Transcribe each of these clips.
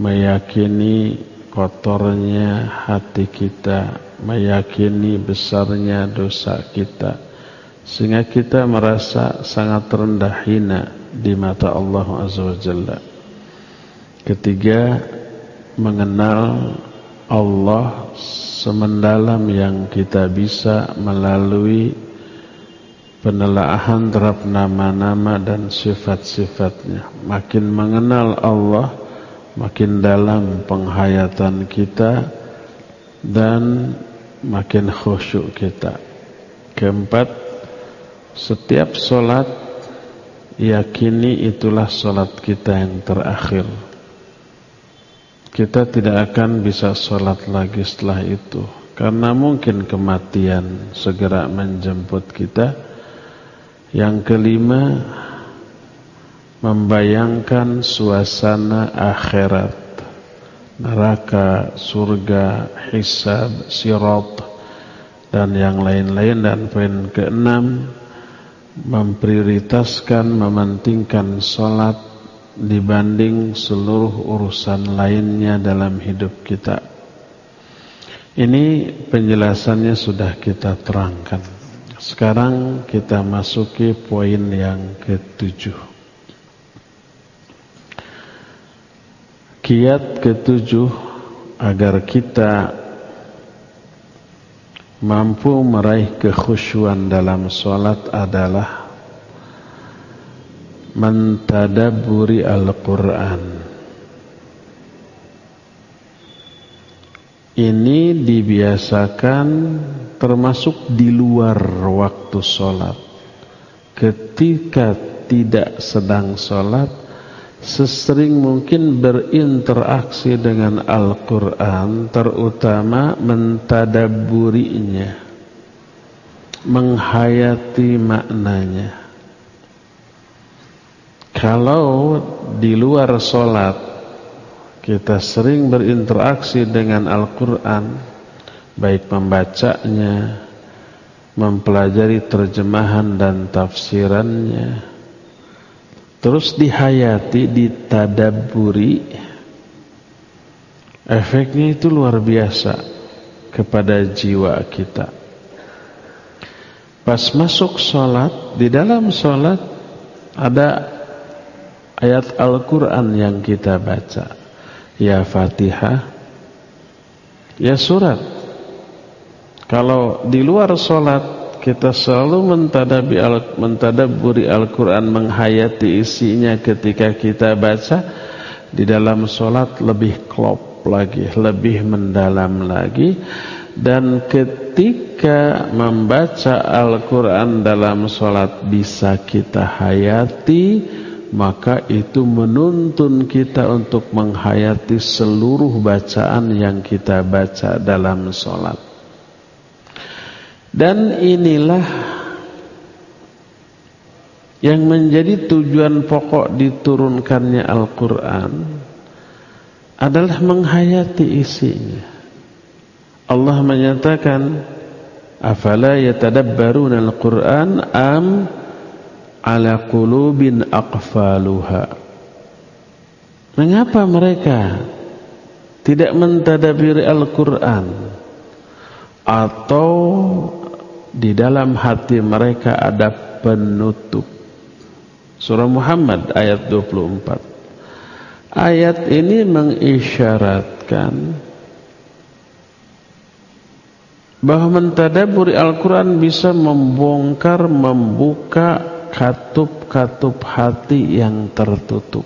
meyakini kotornya hati kita, meyakini besarnya dosa kita, sehingga kita merasa sangat rendah hina di mata Allah Azza wa Jalla. Ketiga, mengenal Allah semendalam yang kita bisa melalui penelaahan terhadap nama-nama dan sifat-sifatnya. Makin mengenal Allah, makin dalam penghayatan kita dan makin khusyuk kita. Keempat, setiap solat yakini itulah solat kita yang terakhir. Kita tidak akan bisa sholat lagi setelah itu Karena mungkin kematian segera menjemput kita Yang kelima Membayangkan suasana akhirat Neraka, surga, hisab, sirat Dan yang lain-lain Dan poin keenam Memprioritaskan, mementingkan sholat dibanding seluruh urusan lainnya dalam hidup kita. Ini penjelasannya sudah kita terangkan. Sekarang kita masuki poin yang ketujuh. Kiat ketujuh agar kita mampu meraih kekhusyuan dalam sholat adalah mentadaburi Al-Quran. Ini dibiasakan termasuk di luar waktu sholat. Ketika tidak sedang sholat sesering mungkin berinteraksi dengan Al-Quran terutama mentadaburinya menghayati maknanya. Kalau di luar sholat kita sering berinteraksi dengan Al-Quran, baik membacanya, mempelajari terjemahan dan tafsirannya, terus dihayati, ditadaburi, efeknya itu luar biasa kepada jiwa kita. Pas masuk sholat, di dalam sholat ada ayat Al-Quran yang kita baca ya Fatihah ya surat kalau di luar sholat kita selalu mentadabi al mentadaburi Al-Quran menghayati isinya ketika kita baca di dalam sholat lebih klop lagi lebih mendalam lagi dan ketika membaca Al-Quran dalam sholat bisa kita hayati maka itu menuntun kita untuk menghayati seluruh bacaan yang kita baca dalam sholat. Dan inilah yang menjadi tujuan pokok diturunkannya Al-Quran adalah menghayati isinya. Allah menyatakan, "Afala yatadabbaruna al-Qur'an am ala qulubin aqfaluha Mengapa mereka tidak mentadabiri Al-Quran atau di dalam hati mereka ada penutup Surah Muhammad ayat 24 Ayat ini mengisyaratkan bahwa mentadaburi Al-Quran bisa membongkar, membuka katup-katup hati yang tertutup.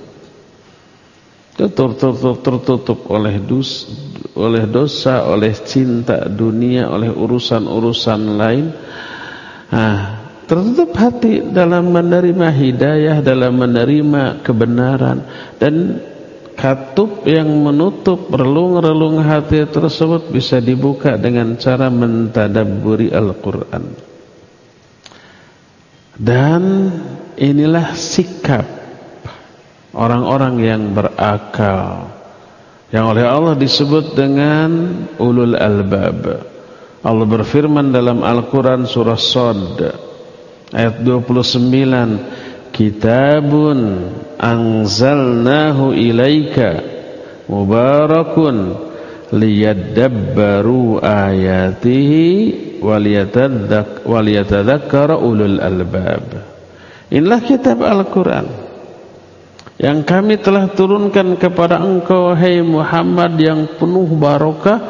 Tertutup, tertutup oleh dus, oleh dosa, oleh cinta dunia, oleh urusan-urusan lain. Nah, tertutup hati dalam menerima hidayah, dalam menerima kebenaran dan katup yang menutup relung-relung hati tersebut bisa dibuka dengan cara mentadabburi Al-Qur'an. Dan inilah sikap orang-orang yang berakal yang oleh Allah disebut dengan ulul albab. Allah berfirman dalam Al-Quran surah Sod ayat 29 Kitabun anzalnahu ilaika mubarakun liyadabbaru ayatihi waliyatadzakkara ulul albab. Inilah kitab Al-Qur'an yang kami telah turunkan kepada engkau hai Muhammad yang penuh barokah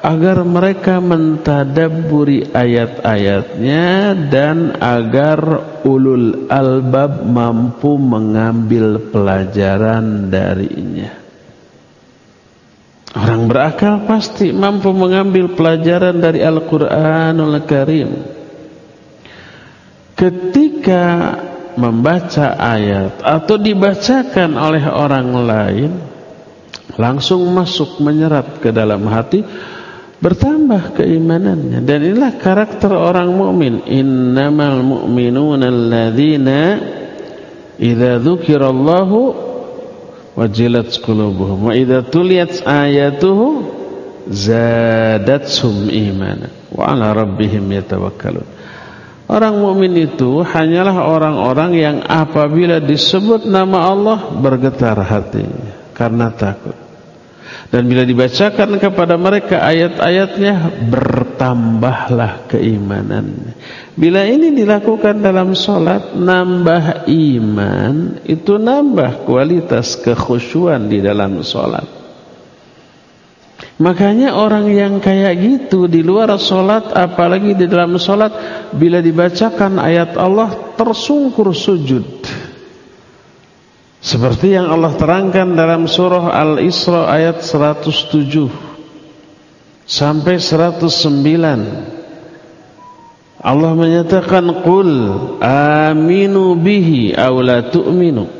agar mereka mentadaburi ayat-ayatnya dan agar ulul albab mampu mengambil pelajaran darinya. Orang berakal pasti mampu mengambil pelajaran dari Al-Quranul Karim. Ketika membaca ayat atau dibacakan oleh orang lain, langsung masuk menyerat ke dalam hati, bertambah keimanannya. Dan inilah karakter orang mukmin. Innamal mu'minuna alladzina idza dzukirallahu wajilat qulubuhum wa idza tuliyat ayatuhu zadatsum imana wa ala rabbihim yatawakkalun orang mukmin itu hanyalah orang-orang yang apabila disebut nama Allah bergetar hatinya karena takut dan bila dibacakan kepada mereka ayat-ayatnya bertambahlah keimanan. Bila ini dilakukan dalam solat nambah iman itu nambah kualitas kekhusyuan di dalam solat. Makanya orang yang kayak gitu di luar solat apalagi di dalam solat bila dibacakan ayat Allah tersungkur sujud. Seperti yang Allah terangkan dalam surah Al-Isra ayat 107 sampai 109. Allah menyatakan qul aminu bihi aw la tu'minu.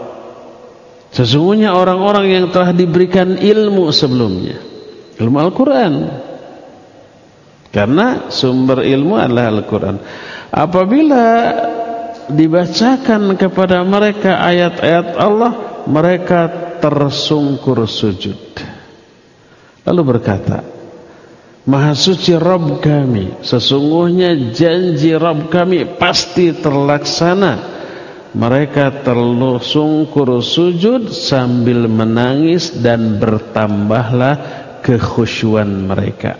sesungguhnya orang-orang yang telah diberikan ilmu sebelumnya ilmu Al-Quran karena sumber ilmu adalah Al-Quran apabila dibacakan kepada mereka ayat-ayat Allah, mereka tersungkur sujud. Lalu berkata, Maha suci Rabb kami, sesungguhnya janji Rabb kami pasti terlaksana. Mereka tersungkur sujud sambil menangis dan bertambahlah kekhusyuan mereka.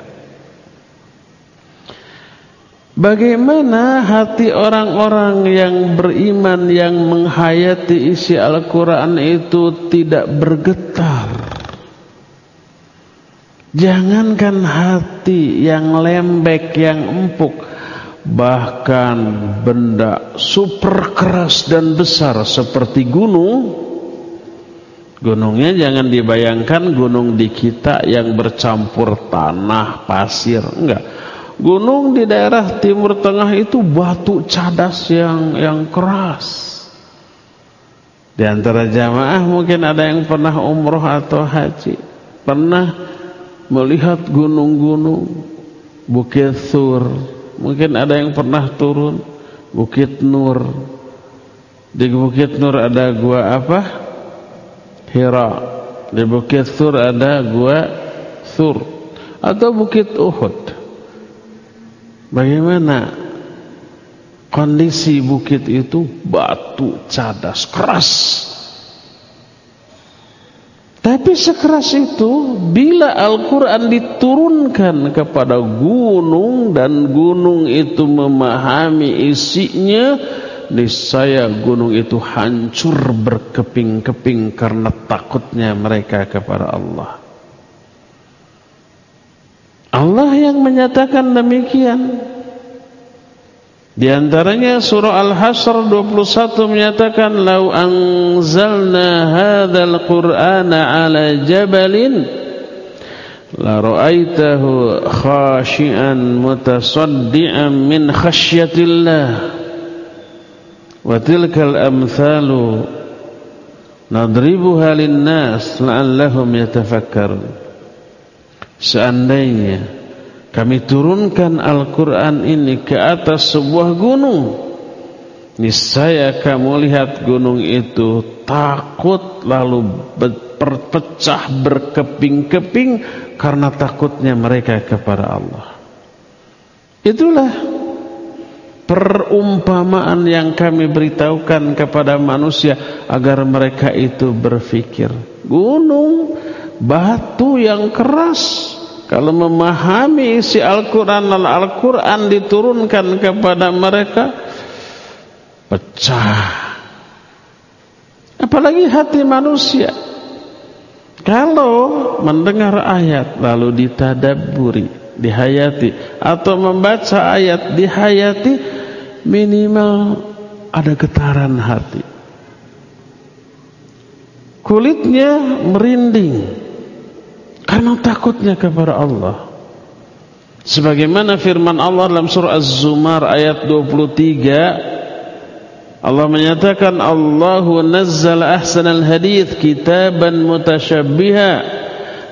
Bagaimana hati orang-orang yang beriman yang menghayati isi Al-Quran itu tidak bergetar Jangankan hati yang lembek, yang empuk Bahkan benda super keras dan besar seperti gunung Gunungnya jangan dibayangkan gunung di kita yang bercampur tanah, pasir Enggak Gunung di daerah timur tengah itu batu cadas yang yang keras. Di antara jamaah mungkin ada yang pernah umroh atau haji, pernah melihat gunung-gunung Bukit Sur. Mungkin ada yang pernah turun Bukit Nur. Di Bukit Nur ada gua apa? Hira. Di Bukit Sur ada gua Sur atau Bukit Uhud. Bagaimana kondisi bukit itu batu cadas keras. Tapi sekeras itu bila Al-Quran diturunkan kepada gunung dan gunung itu memahami isinya, niscaya gunung itu hancur berkeping-keping karena takutnya mereka kepada Allah. Allah yang menyatakan demikian. Di antaranya surah Al-Hasr 21 menyatakan lau anzalna hadzal qur'ana ala jabalin la ra'aitahu khashian mutasaddian min khasyatillah wa tilkal amthalu nadribuha lin-nas la'allahum yatafakkarun seandainya kami turunkan Al-Quran ini ke atas sebuah gunung. Niscaya kamu lihat gunung itu takut lalu berpecah berkeping-keping karena takutnya mereka kepada Allah. Itulah perumpamaan yang kami beritahukan kepada manusia agar mereka itu berfikir gunung batu yang keras kalau memahami isi Al-Quran Al-Quran diturunkan kepada mereka pecah. Apalagi hati manusia. Kalau mendengar ayat lalu ditadaburi dihayati atau membaca ayat dihayati minimal ada getaran hati. Kulitnya merinding karena takutnya kepada Allah. Sebagaimana firman Allah dalam surah Az-Zumar ayat 23 Allah menyatakan Allahu nazzala ahsanal hadith kitaban mutasyabbiha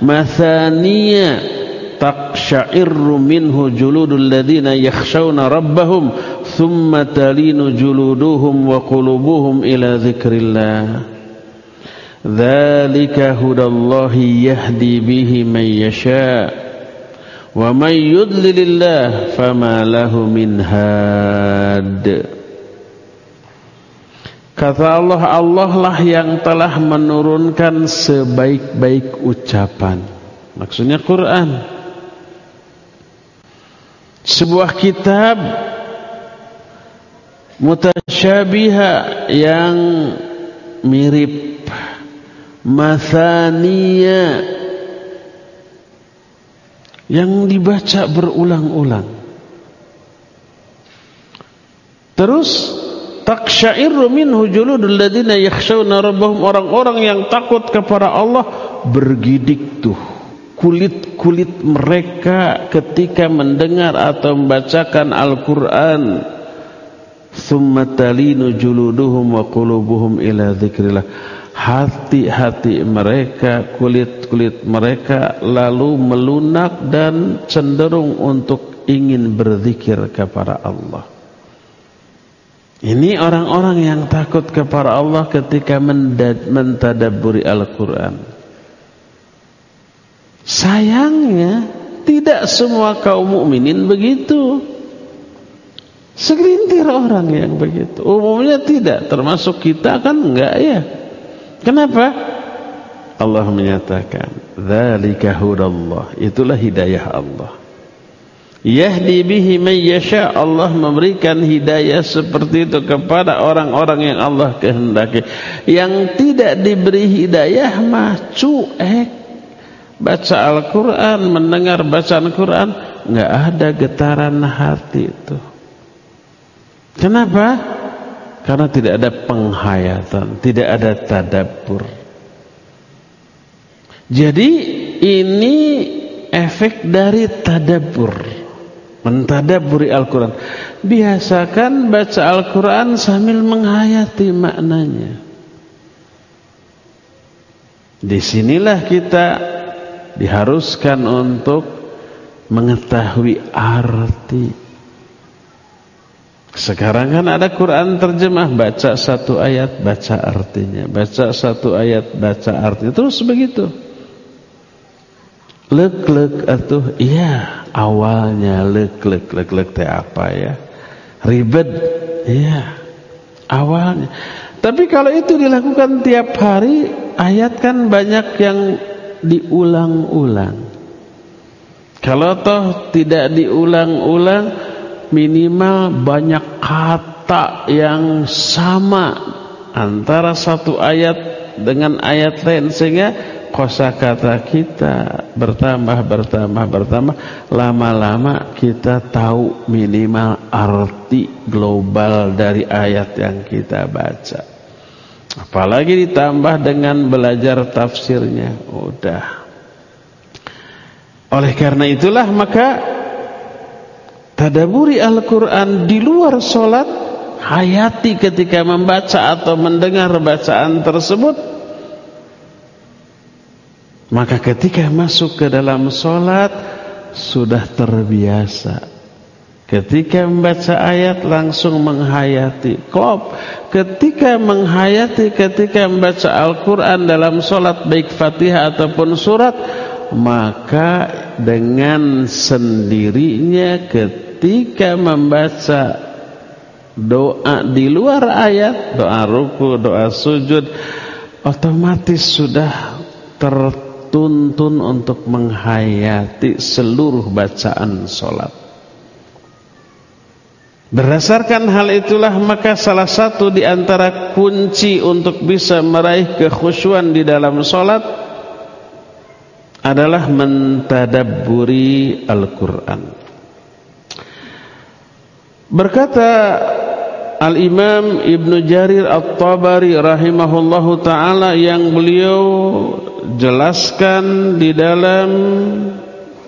mathaniya taqsha'irru minhu juludul ladina yakhshawna rabbahum thumma talinu juluduhum wa qulubuhum ila dzikrillah ذلك هدى الله يهدي به من يشاء ومن يضلل الله فما له من هاد Kata Allah, Allah lah yang telah menurunkan sebaik-baik ucapan. Maksudnya Quran. Sebuah kitab mutasyabiha yang mirip mathaniya. Yang dibaca berulang-ulang. Terus taksyairu minhu juludul ladina yakhshawna rabbahum. Orang-orang yang takut kepada Allah bergidik tuh. Kulit-kulit mereka ketika mendengar atau membacakan Al-Qur'an. Thumma talinu juluduhum wa qulubuhum ila dzikrillah hati-hati mereka, kulit-kulit mereka lalu melunak dan cenderung untuk ingin berzikir kepada Allah. Ini orang-orang yang takut kepada Allah ketika mentadaburi Al-Quran. Sayangnya tidak semua kaum mukminin begitu. Segelintir orang yang begitu. Umumnya tidak, termasuk kita kan enggak ya. Kenapa? Allah menyatakan, "Dzalika hudallah." Itulah hidayah Allah. Yahdi bihi man yasha. Allah memberikan hidayah seperti itu kepada orang-orang yang Allah kehendaki. Yang tidak diberi hidayah mah cuek. Baca Al-Qur'an, mendengar bacaan Quran, enggak ada getaran hati itu. Kenapa? Karena tidak ada penghayatan, tidak ada tadabbur. Jadi ini efek dari tadabbur. Mentadabburi Al-Quran. Biasakan baca Al-Quran sambil menghayati maknanya. Di sinilah kita diharuskan untuk mengetahui arti sekarang kan ada Quran terjemah Baca satu ayat Baca artinya. Baca satu ayat Baca artinya. Terus begitu. Lek-lek atuh. Iya awalnya lek-lek Lek-lek teh apa ya? Ribet. Iya awalnya. Tapi kalau itu dilakukan tiap hari Ayat kan banyak yang Diulang-ulang. Kalau toh tidak diulang-ulang minimal banyak kata yang sama antara satu ayat dengan ayat lain sehingga kosakata kita bertambah bertambah bertambah. Lama-lama kita tahu minimal arti global dari ayat yang kita baca. Apalagi ditambah dengan belajar tafsirnya. Udah. Oleh karena itulah maka Tadaburi Al-Quran di luar solat Hayati ketika membaca atau mendengar bacaan tersebut Maka ketika masuk ke dalam sholat sudah terbiasa. Ketika membaca ayat langsung menghayati. Klop. Ketika menghayati, ketika membaca Al-Quran dalam sholat baik fatihah ataupun surat. Maka dengan sendirinya ketika membaca doa di luar ayat. Doa ruku, doa sujud. Otomatis sudah tertutup dituntun untuk menghayati seluruh bacaan solat. Berdasarkan hal itulah maka salah satu di antara kunci untuk bisa meraih kekhusyuan di dalam solat adalah mentadabburi Al-Quran. Berkata Al-Imam Ibn Jarir At-Tabari rahimahullahu taala yang beliau jelaskan di dalam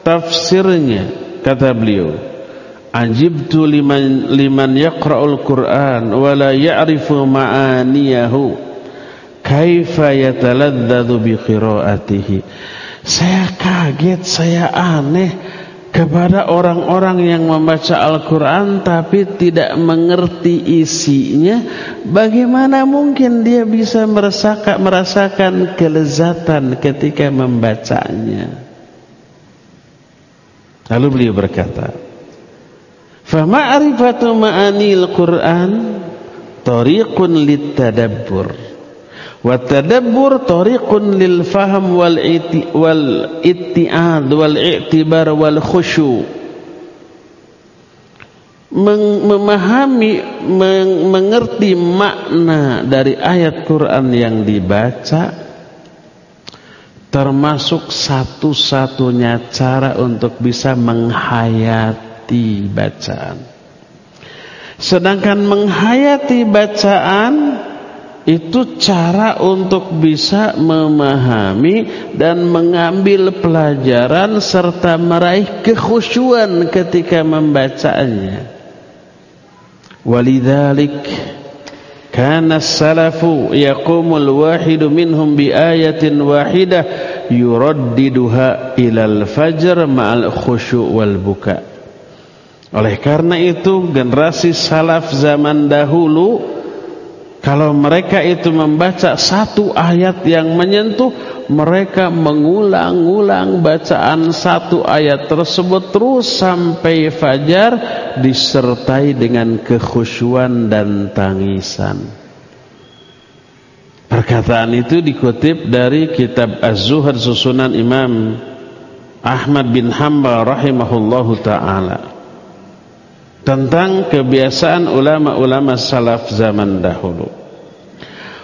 tafsirnya kata beliau ajibtu liman liman yaqra'ul Qur'an wa ya'rifu ma'aniyahu kaifa yataladzadzu bi qira'atihi. Saya kaget saya aneh kepada orang-orang yang membaca Al-Quran tapi tidak mengerti isinya bagaimana mungkin dia bisa merasakan, merasakan kelezatan ketika membacanya? Lalu beliau berkata fama'rifatu ma'anil Quran tariqun litadabbur wa tadabbur tariqun lil fahm wal iti wal itti'ad wal i'tibar wal khusyu. Memahami meng mengerti makna dari ayat Quran yang dibaca termasuk satu-satunya cara untuk bisa menghayati bacaan. Sedangkan menghayati bacaan itu cara untuk bisa memahami dan mengambil pelajaran serta meraih kekhusyuan ketika membacanya. Walidzalik kana as-salafu yaqumul wahidu minhum bi ayatin wahidah yuraddiduha ilal fajr ma'al khusyu' wal buka. Oleh karena itu generasi salaf zaman dahulu kalau mereka itu membaca satu ayat yang menyentuh, mereka mengulang-ulang bacaan satu ayat tersebut terus sampai fajar disertai dengan kekhusyuan dan tangisan. Perkataan itu dikutip dari kitab Az-Zuhad susunan Imam Ahmad bin Hanbal rahimahullahu taala tentang kebiasaan ulama-ulama salaf zaman dahulu.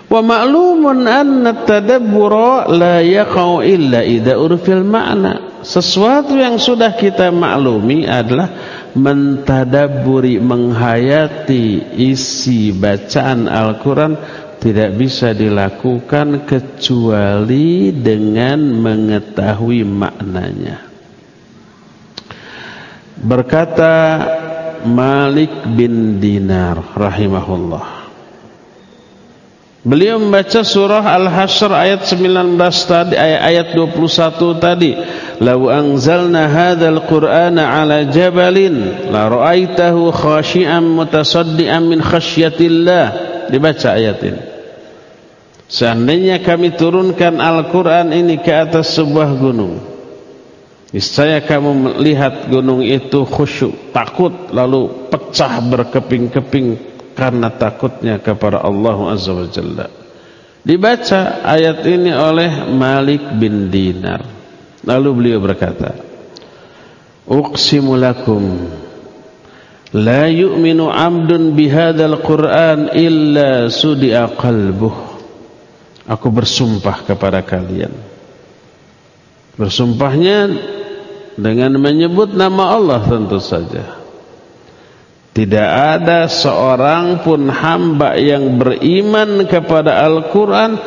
Wa ma'lumun anna tadabbura la yaqau illa idza urfil ma'na. Sesuatu yang sudah kita maklumi adalah mentadabburi menghayati isi bacaan Al-Qur'an tidak bisa dilakukan kecuali dengan mengetahui maknanya. Berkata Malik bin Dinar rahimahullah. Beliau membaca surah Al-Hasyr ayat 19 tadi ayat 21 tadi. "Lau anzalna hadzal Qur'ana 'ala jabalin la ra'aitahu khashi'an mutasaddian min khasyatillah." Dibaca ayat ini. Seandainya kami turunkan Al-Quran ini ke atas sebuah gunung Niscaya kamu melihat gunung itu khusyuk, takut lalu pecah berkeping-keping karena takutnya kepada Allah Azza wa Jalla. Dibaca ayat ini oleh Malik bin Dinar. Lalu beliau berkata, "Uqsimu lakum la yu'minu 'abdun bihadzal Qur'an illa sudi'a qalbuh." Aku bersumpah kepada kalian. Bersumpahnya dengan menyebut nama Allah tentu saja. Tidak ada seorang pun hamba yang beriman kepada Al-Quran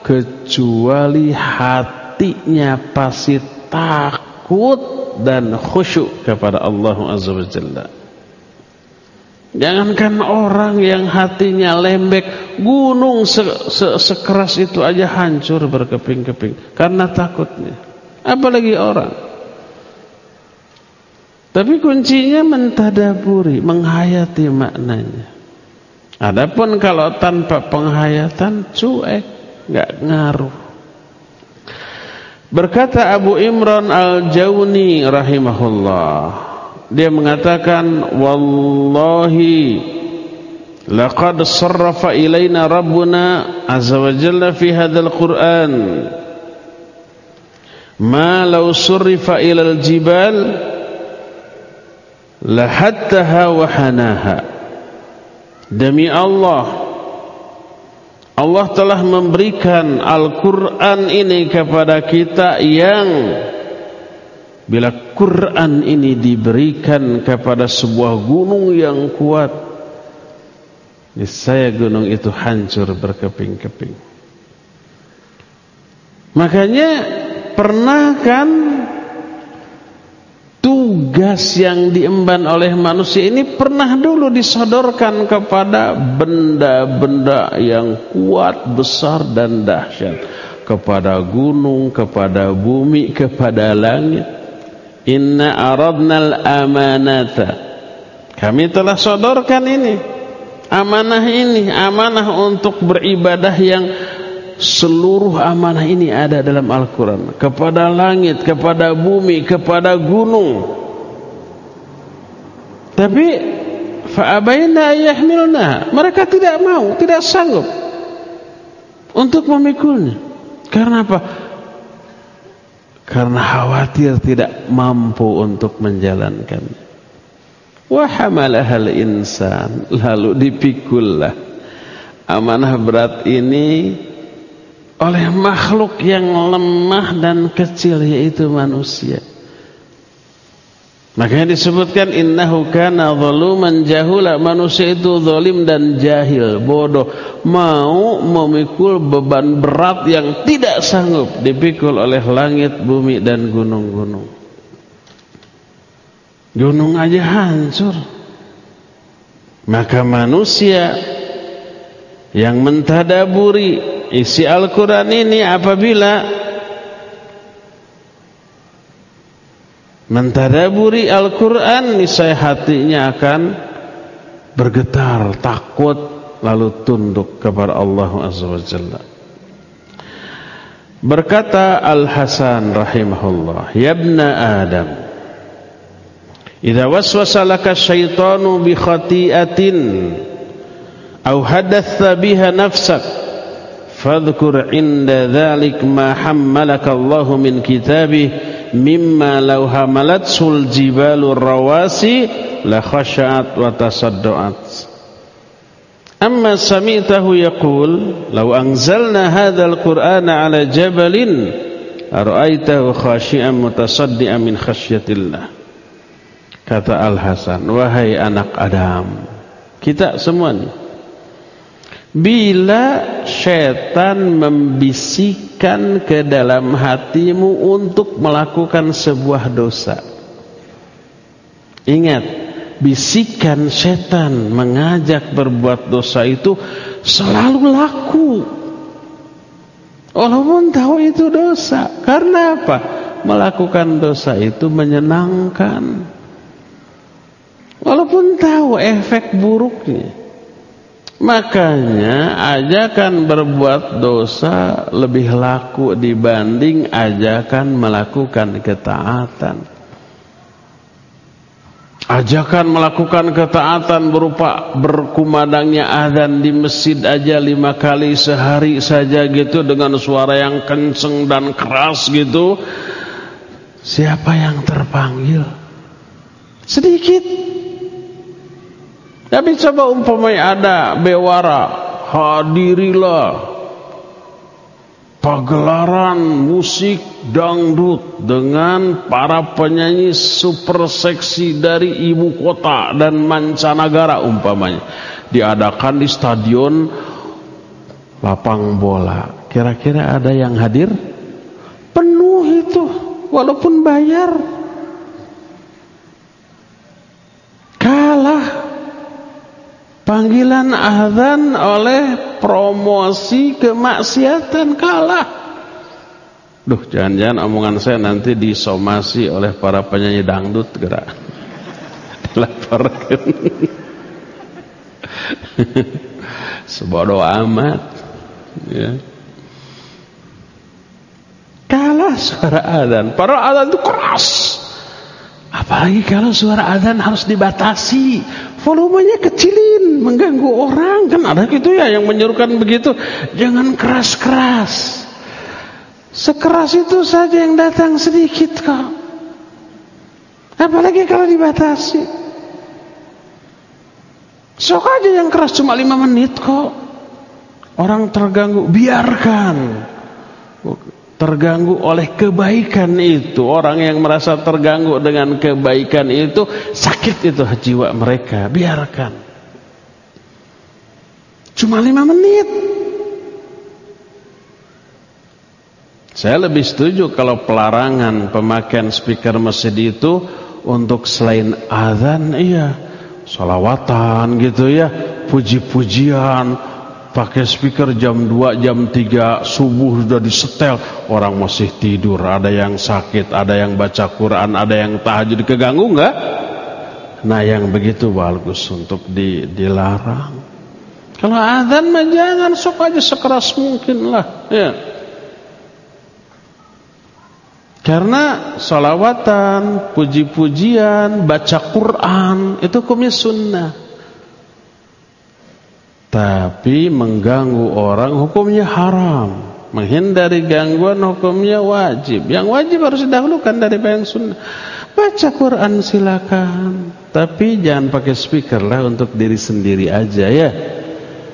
kecuali hatinya pasti takut dan khusyuk kepada Allah Azza wa Jalla. Jangankan orang yang hatinya lembek, gunung se -se sekeras itu aja hancur berkeping-keping karena takutnya. Apalagi orang. Tapi kuncinya mentadaburi, menghayati maknanya. Adapun kalau tanpa penghayatan cuek, nggak ngaruh. Berkata Abu Imran Al-Jawni rahimahullah dia mengatakan wallahi laqad sarrafa ilaina rabbuna azza wa jalla fi hadzal qur'an ma law surrifa ila al-jibal lahattaha wa hanaha. Demi Allah Allah telah memberikan Al-Quran ini kepada kita yang Bila Quran ini diberikan kepada sebuah gunung yang kuat Saya gunung itu hancur berkeping-keping. Makanya pernah kan tugas yang diemban oleh manusia ini pernah dulu disodorkan kepada benda-benda yang kuat, besar dan dahsyat. Kepada gunung, kepada bumi, kepada langit. Inna aradnal amanata. Kami telah sodorkan ini. Amanah ini Amanah untuk beribadah yang Seluruh amanah ini ada dalam Al-Quran. Kepada langit, kepada bumi, kepada gunung Tapi Fa'abayna yahmilna Mereka tidak mau, tidak sanggup Untuk memikulnya Karena apa? karena khawatir tidak mampu untuk menjalankan. Wa hamalahal insan lalu dipikullah amanah berat ini oleh makhluk yang lemah dan kecil yaitu manusia. Makanya disebutkan innahu kana zaluman jahula manusia itu zalim dan jahil, bodoh, mau memikul beban berat yang tidak sanggup dipikul oleh langit, bumi dan gunung-gunung. Gunung aja hancur. Maka manusia yang mentadaburi isi Al-Qur'an ini apabila mentadaburi Al-Quran niscaya hatinya akan bergetar, takut lalu tunduk kepada Allah Azza wa Jalla. Berkata Al-Hasan rahimahullah, "Ya ibna Adam, idza waswasa laka syaitanu bi khati'atin aw hadatha biha nafsak, fadhkur 'inda dhalik ma hammalaka Allah min kitabih." Mimma law hamalatsul jibalur rawasi la khashat wa tasadduat. Amma sami'tahu yaqul law anzalna hadzal qur'ana ala jabalin ara'aitahu khashi'an mutasaddian min khasyatillah. Kata Al Hasan wahai anak Adam kita semua nih Bila setan membisikkan ke dalam hatimu untuk melakukan sebuah dosa. Ingat, bisikan setan mengajak berbuat dosa itu selalu laku. Walaupun tahu itu dosa. Karena apa? Melakukan dosa itu menyenangkan. Walaupun tahu efek buruknya. Makanya ajakan berbuat dosa lebih laku dibanding ajakan melakukan ketaatan. Ajakan melakukan ketaatan berupa berkumandangnya azan di masjid aja lima kali sehari saja gitu dengan suara yang kenceng dan keras gitu. Siapa yang terpanggil? Sedikit. Tapi coba umpamanya ada bewara, hadirilah pagelaran musik dangdut dengan para penyanyi super seksi dari ibu kota dan mancanegara umpamanya diadakan di stadion lapang bola. Kira-kira ada yang hadir? Penuh itu walaupun bayar. Panggilan azan oleh promosi kemaksiatan kalah. Duh, jangan-jangan omongan saya nanti disomasi oleh para penyanyi dangdut gerak. Dilaporkan. Sebodoh amat. Ya. Kalah suara azan. Para azan itu keras. Apalagi kalau suara azan harus dibatasi. Volumenya kecilin, mengganggu orang. Kan ada gitu ya yang menyuruhkan begitu. Jangan keras-keras. Sekeras itu saja yang datang sedikit kok. Apalagi kalau dibatasi. Sok aja yang keras cuma lima menit kok. Orang terganggu, biarkan terganggu oleh kebaikan itu. Orang yang merasa terganggu dengan kebaikan itu sakit itu jiwa mereka. Biarkan. Cuma lima menit. Saya lebih setuju kalau pelarangan pemakaian speaker masjid itu untuk selain azan iya salawatan gitu ya puji-pujian pakai speaker jam 2, jam 3 subuh sudah disetel orang masih tidur. Ada yang sakit, ada yang baca Quran ada yang tahajud keganggu enggak? nah yang begitu bagus untuk di, dilarang. Kalau azan mah jangan sok aja sekeras mungkin lah ya. Karena salawatan, puji-pujian, baca Quran itu hukumnya sunnah tapi mengganggu orang hukumnya haram. Menghindari gangguan hukumnya wajib. Yang wajib harus didahulukan dari yang sunnah. Baca Quran silakan. Tapi jangan pakai speaker lah untuk diri sendiri aja ya.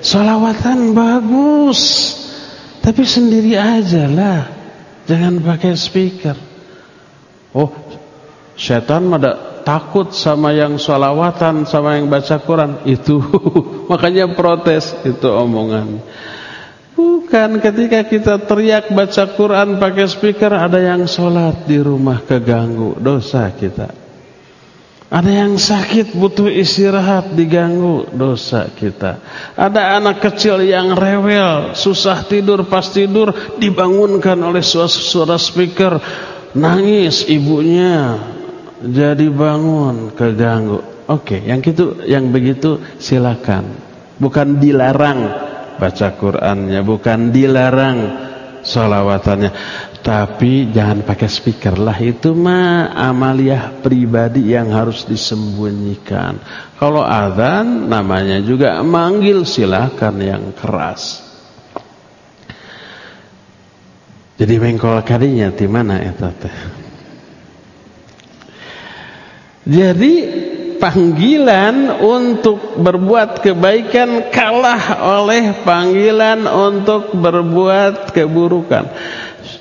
Salawatan bagus. Tapi sendiri aja lah. Jangan pakai speaker. Oh, setan ada takut sama yang sholawatan sama yang baca Quran itu. Makanya protes itu omongan. Bukan ketika kita teriak baca Quran pakai speaker ada yang sholat di rumah keganggu dosa kita. Ada yang sakit butuh istirahat diganggu dosa kita. Ada anak kecil yang rewel susah tidur pas tidur dibangunkan oleh suara speaker. Nangis ibunya jadi bangun keganggu. Oke, yang gitu yang begitu silakan. Bukan dilarang baca Qur'annya, bukan dilarang sholawatannya. Tapi jangan pakai speaker lah itu mah amaliah pribadi yang harus disembunyikan. Kalau azan namanya juga manggil silakan yang keras. Jadi mengkol kadinya di mana itu teh? Jadi panggilan untuk berbuat kebaikan kalah oleh panggilan untuk berbuat keburukan.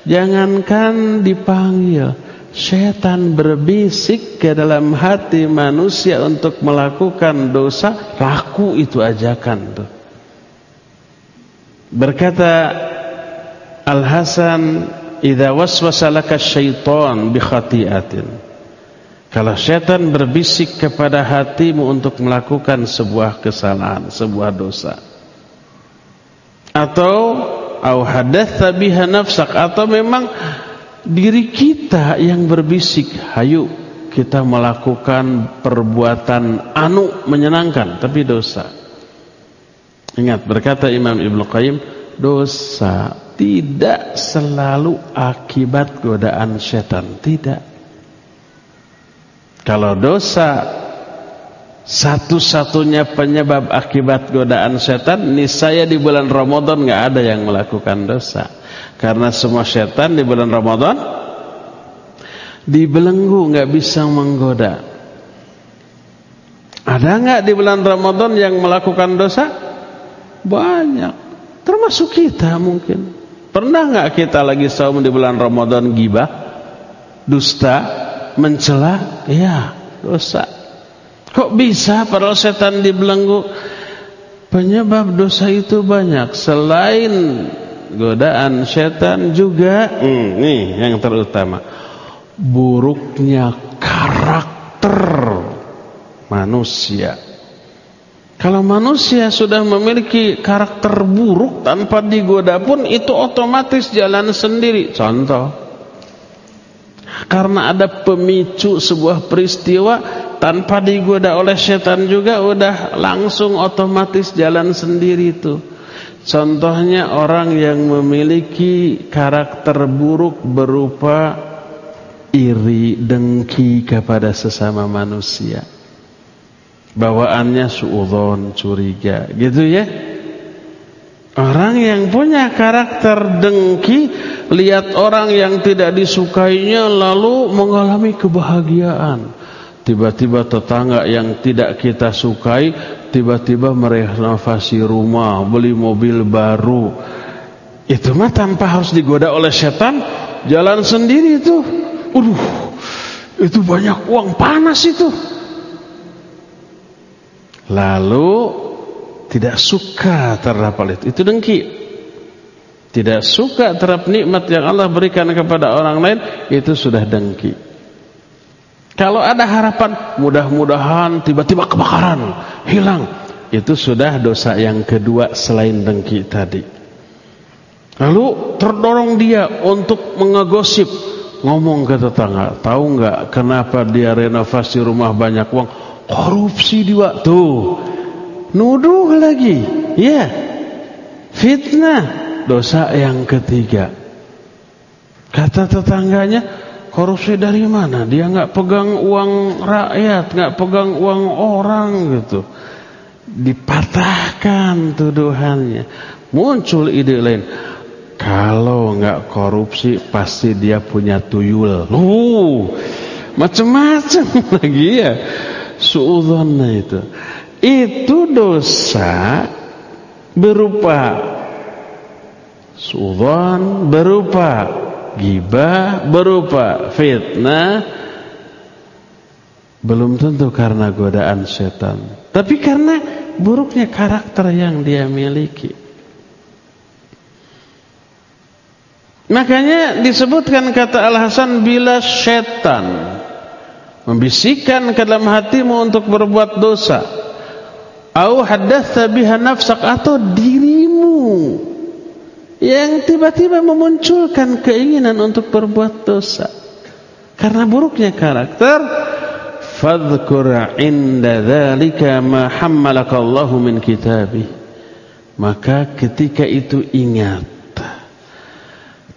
Jangankan dipanggil, setan berbisik ke dalam hati manusia untuk melakukan dosa, laku itu ajakan tuh. Berkata Al Hasan, "Idza waswasa laka syaitan bi khati'atin" Kalau setan berbisik kepada hatimu untuk melakukan sebuah kesalahan, sebuah dosa. Atau au hadatsa biha nafsak atau memang diri kita yang berbisik, hayu kita melakukan perbuatan anu menyenangkan tapi dosa. Ingat berkata Imam Ibnu Qayyim, dosa tidak selalu akibat godaan setan, tidak. Kalau dosa satu-satunya penyebab akibat godaan setan, niscaya di bulan Ramadan nggak ada yang melakukan dosa. Karena semua setan di bulan Ramadan dibelenggu nggak bisa menggoda. Ada nggak di bulan Ramadan yang melakukan dosa? Banyak. Termasuk kita mungkin. Pernah nggak kita lagi saum di bulan Ramadan gibah, dusta, mencela, ya dosa. Kok bisa para setan dibelenggu? Penyebab dosa itu banyak. Selain godaan setan juga, hmm, nih yang terutama, buruknya karakter manusia. Kalau manusia sudah memiliki karakter buruk tanpa digoda pun itu otomatis jalan sendiri. Contoh, karena ada pemicu sebuah peristiwa tanpa digoda oleh setan juga udah langsung otomatis jalan sendiri itu. Contohnya orang yang memiliki karakter buruk berupa iri, dengki kepada sesama manusia bawaannya suudon curiga gitu ya orang yang punya karakter dengki lihat orang yang tidak disukainya lalu mengalami kebahagiaan. Tiba-tiba tetangga yang tidak kita sukai tiba-tiba merenovasi rumah beli mobil baru. Itu mah tanpa harus digoda oleh setan jalan sendiri itu. Uduh, itu banyak uang panas itu. Lalu tidak suka terhadap hal itu. Itu dengki. Tidak suka terhadap nikmat yang Allah berikan kepada orang lain itu sudah dengki. Kalau ada harapan mudah-mudahan tiba-tiba kebakaran hilang itu sudah dosa yang kedua selain dengki tadi. Lalu terdorong dia untuk mengegosip ngomong ke tetangga tahu nggak kenapa dia renovasi rumah banyak uang? Korupsi dia tuh nuduh lagi. Ya fitnah. Dosa yang ketiga. Kata tetangganya korupsi dari mana? Dia nggak pegang uang rakyat nggak pegang uang orang gitu. Dipatahkan tuduhannya. Muncul ide lain. Kalau nggak korupsi pasti dia punya tuyul. Uh macam-macam lagi ya. Suudzonnya itu itu dosa berupa suudzon berupa gibah berupa fitnah. Belum tentu karena godaan setan tapi karena buruknya karakter yang dia miliki. Makanya disebutkan kata Al-Hasan bila setan membisikkan ke dalam hatimu untuk berbuat dosa au haddatsa biha nafsak atau dirimu yang tiba-tiba memunculkan keinginan untuk berbuat dosa karena buruknya karakter fadhkur inda dzalika ma hammalaka min kitabih maka ketika itu ingat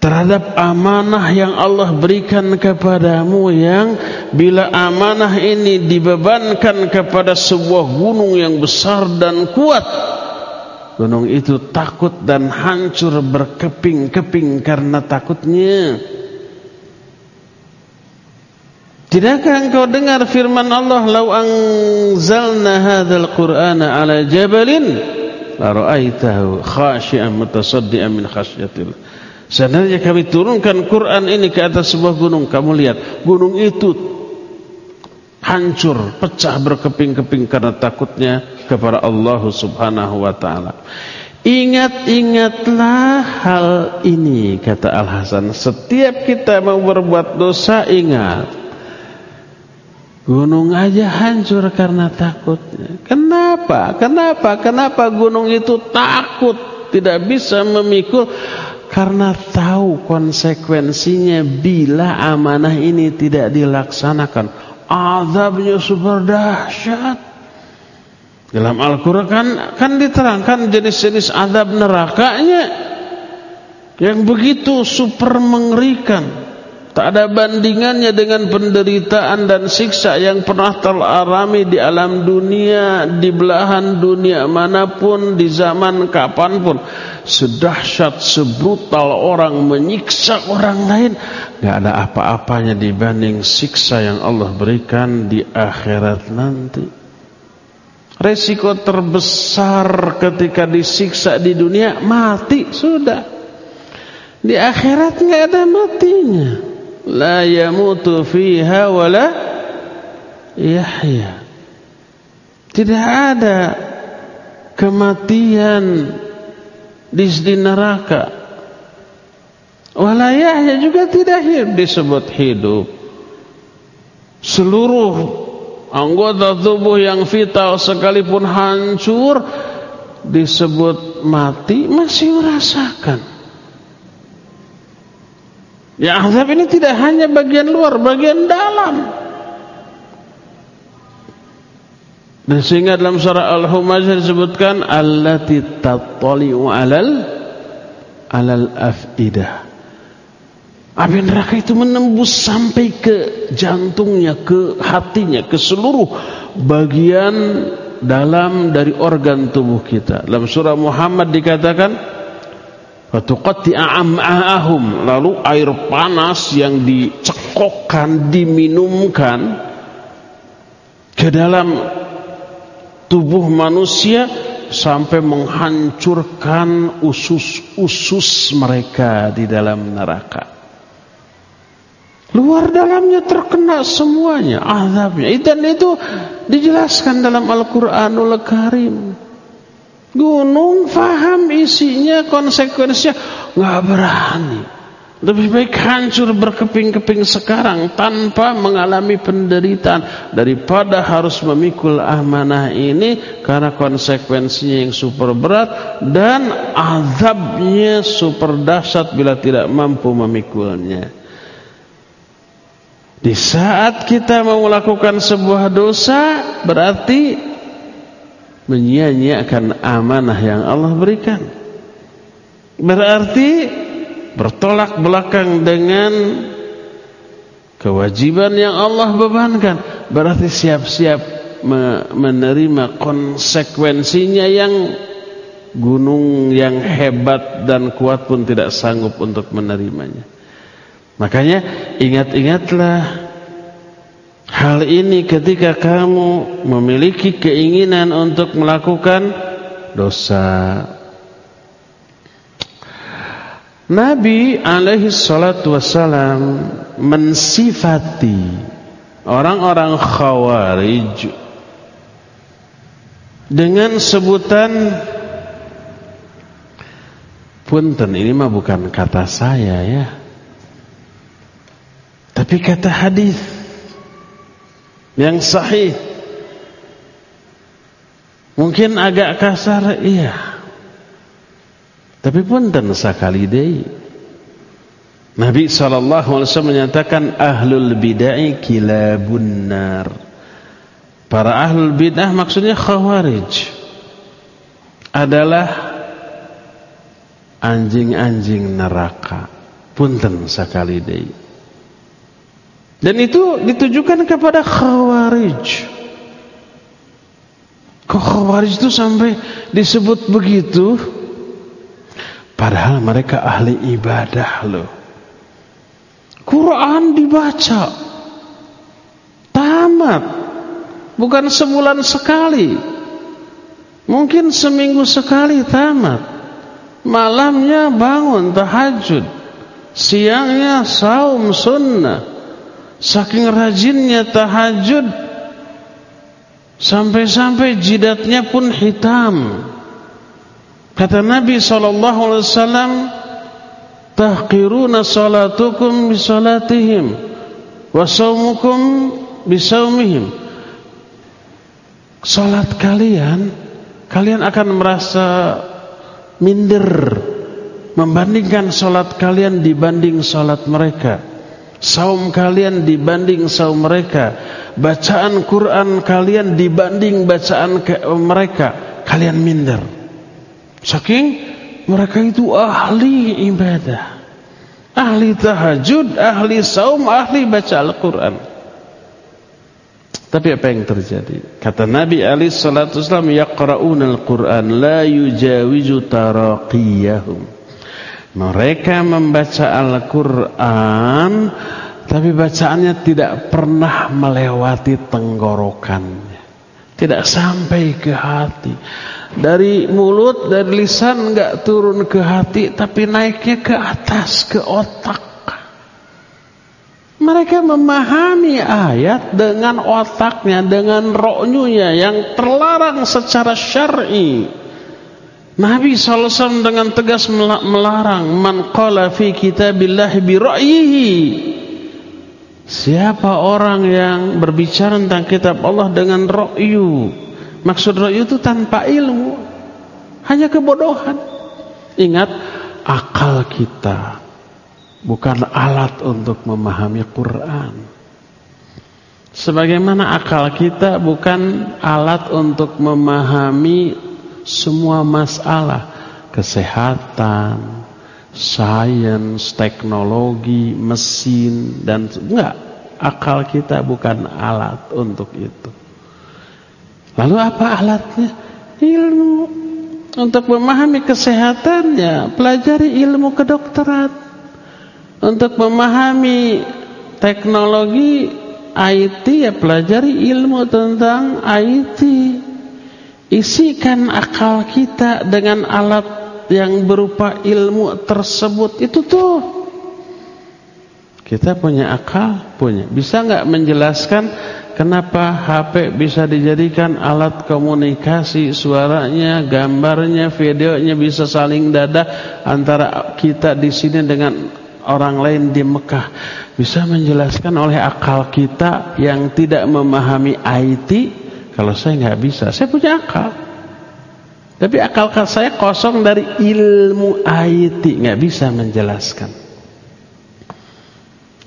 terhadap amanah yang Allah berikan kepadamu yang bila amanah ini dibebankan kepada sebuah gunung yang besar dan kuat gunung itu takut dan hancur berkeping-keping karena takutnya. Tidakkah engkau dengar firman Allah lau anzalna hadzal qur'ana ala jabalin la ra'aitahu khashi'an mutasaddian min khasyatillah Seandainya kami turunkan Quran ini ke atas sebuah gunung, kamu lihat gunung itu hancur, pecah berkeping-keping karena takutnya kepada Allah Subhanahu wa taala. Ingat-ingatlah hal ini kata Al Hasan. Setiap kita mau berbuat dosa ingat. Gunung aja hancur karena takutnya. Kenapa? Kenapa? Kenapa gunung itu takut tidak bisa memikul karena tahu konsekuensinya bila amanah ini tidak dilaksanakan. Azabnya super dahsyat dalam Al-Quran kan, kan diterangkan jenis-jenis azab nerakanya yang begitu super mengerikan Tak ada bandingannya dengan penderitaan dan siksa yang pernah teralami di alam dunia, di belahan dunia mana pun, di zaman kapan pun. Sedahsyat, sebrutal orang menyiksa orang lain. Gak ada apa-apanya dibanding siksa yang Allah berikan di akhirat nanti. Resiko terbesar ketika disiksa di dunia, mati sudah. Di akhirat gak ada matinya la yamutu fiha wala yahya. Tidak ada kematian di, di neraka. Wala yahya juga tidak hidup disebut hidup. Seluruh anggota tubuh yang vital sekalipun hancur disebut mati masih merasakan. Ya azab ini tidak hanya bagian luar, bagian dalam. Dan sehingga dalam surah Al-Humazah disebutkan allati tattali'u 'alal 'alal afidah. Api neraka itu menembus sampai ke jantungnya, ke hatinya, ke seluruh bagian dalam dari organ tubuh kita. Dalam surah Muhammad dikatakan lalu air panas yang dicekokkan, diminumkan ke dalam tubuh manusia sampai menghancurkan usus-usus mereka di dalam neraka. Luar dalamnya terkena semuanya azabnya. Dan itu dijelaskan dalam Al-Qur'anul Karim. Gunung faham isinya, konsekuensinya nggak berani. Lebih baik hancur berkeping-keping sekarang tanpa mengalami penderitaan daripada harus memikul amanah ini karena konsekuensinya yang super berat dan azabnya super dahsyat bila tidak mampu memikulnya. Di saat kita mau melakukan sebuah dosa berarti menyia-nyiakan amanah yang Allah berikan. Berarti bertolak belakang dengan kewajiban yang Allah bebankan. Berarti siap-siap menerima konsekuensinya yang gunung yang hebat dan kuat pun tidak sanggup untuk menerimanya. Makanya ingat-ingatlah hal ini ketika kamu memiliki keinginan untuk melakukan dosa. Nabi alaihi salatu wassalam mensifati orang-orang khawarij dengan sebutan punten ini mah bukan kata saya ya tapi kata hadis yang sahih mungkin agak kasar iya. Tapi pun dan sakali dei. Nabi wasallam menyatakan ahlul bid'ah kilabun nar. Para ahlul bid'ah maksudnya khawarij adalah anjing-anjing neraka. Punten sakali deui. Dan itu ditujukan kepada khawarij. Kok khawarij itu sampai disebut begitu? Padahal mereka ahli ibadah loh. Quran dibaca. Tamat. Bukan sebulan sekali. Mungkin seminggu sekali tamat. Malamnya bangun tahajud. Siangnya saum sunnah. Saking rajinnya tahajud Sampai-sampai jidatnya pun hitam. Kata Nabi SAW Tahqiruna salatukum bisalatihim Wasaumukum bisaumihim Salat kalian Kalian akan merasa minder Membandingkan salat kalian dibanding salat mereka Saum kalian dibanding saum mereka. Bacaan Quran kalian dibanding bacaan mereka. Kalian minder. Saking mereka itu ahli ibadah. Ahli tahajud, ahli saum, ahli baca Al-Quran. Tapi apa yang terjadi? Kata Nabi Ali Salatu Wasallam Yaqra'un Al-Quran La yujawizu taraqiyahum mereka membaca Al-Quran Tapi bacaannya tidak pernah melewati tenggorokannya. Tidak sampai ke hati. Dari mulut, dari lisan enggak turun ke hati Tapi naiknya ke atas, ke otak. Mereka memahami ayat dengan otaknya, dengan rohnya yang terlarang secara syar'i. Nabi SAW dengan tegas melarang man qala fi kitabillah bi ra'yihi. Siapa orang yang berbicara tentang kitab Allah dengan ro'yu Maksud ro'yu itu tanpa ilmu Hanya kebodohan. Ingat Akal kita Bukan alat untuk memahami Quran. Sebagaimana akal kita bukan alat untuk memahami semua masalah Kesehatan sains, teknologi, mesin dan enggak akal kita bukan alat untuk itu. Lalu apa alatnya? Ilmu. Untuk memahami kesehatannya, pelajari ilmu kedokteran. Untuk memahami teknologi IT ya pelajari ilmu tentang IT. Isikan akal kita dengan alat yang berupa ilmu tersebut. Itu tuh kita punya akal punya. Bisa nggak menjelaskan kenapa HP bisa dijadikan alat komunikasi? Suaranya gambarnya videonya bisa saling dada antara kita di sini dengan orang lain di Mekah. Bisa menjelaskan oleh akal kita yang tidak memahami IT kalau saya nggak bisa saya punya akal tapi akal saya kosong dari ilmu IT, nggak bisa menjelaskan.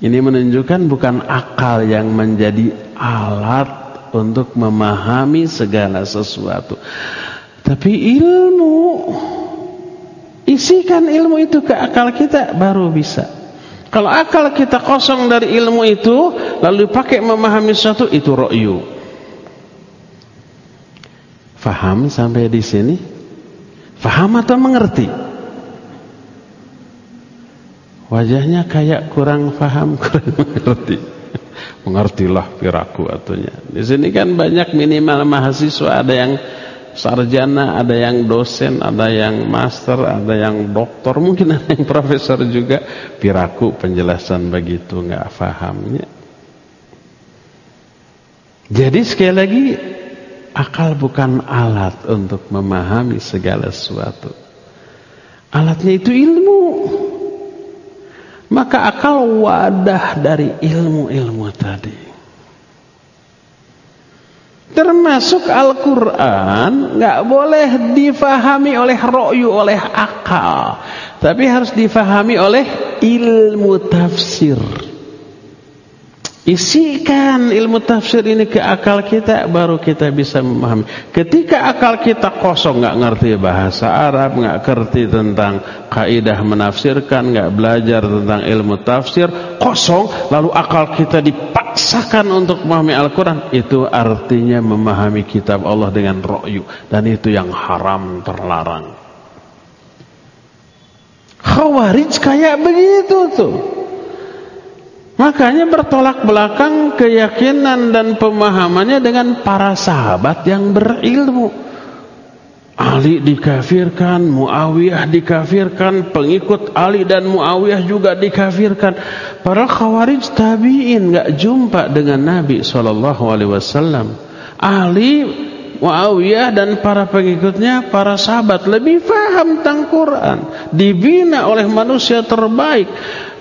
Ini menunjukkan bukan akal yang menjadi alat untuk memahami segala sesuatu. Tapi ilmu isikan ilmu itu ke akal kita baru bisa. Kalau akal kita kosong dari ilmu itu lalu dipakai memahami sesuatu itu ro'yu. Faham sampai di sini? Faham atau mengerti? Wajahnya kayak kurang faham, kurang mengerti. Mengertilah piraku atunya. Di sini kan banyak minimal mahasiswa, ada yang sarjana, ada yang dosen, ada yang master, ada yang doktor, mungkin ada yang profesor juga. Piraku penjelasan begitu nggak fahamnya. Jadi sekali lagi Akal bukan alat untuk memahami segala sesuatu. Alatnya itu ilmu. Maka akal wadah dari ilmu-ilmu tadi. Termasuk Al-Quran nggak boleh difahami oleh ro'yu, oleh akal. Tapi harus difahami oleh ilmu tafsir. Isikan ilmu tafsir ini ke akal kita baru kita bisa memahami. Ketika akal kita kosong nggak ngerti bahasa Arab, nggak ngerti tentang kaidah menafsirkan, nggak belajar tentang ilmu tafsir, kosong lalu akal kita dipaksakan untuk memahami Al-Qur'an, itu artinya memahami kitab Allah dengan ro'yu dan itu yang haram terlarang. Khawarij kayak begitu tuh. Makanya bertolak belakang keyakinan dan pemahamannya dengan para sahabat yang berilmu. Ali dikafirkan, Muawiyah dikafirkan, pengikut Ali dan Muawiyah juga dikafirkan. Para khawarij tabi'in nggak jumpa dengan Nabi wasallam. Ali, Muawiyah dan para pengikutnya, para sahabat lebih faham tentang Quran, dibina oleh manusia terbaik.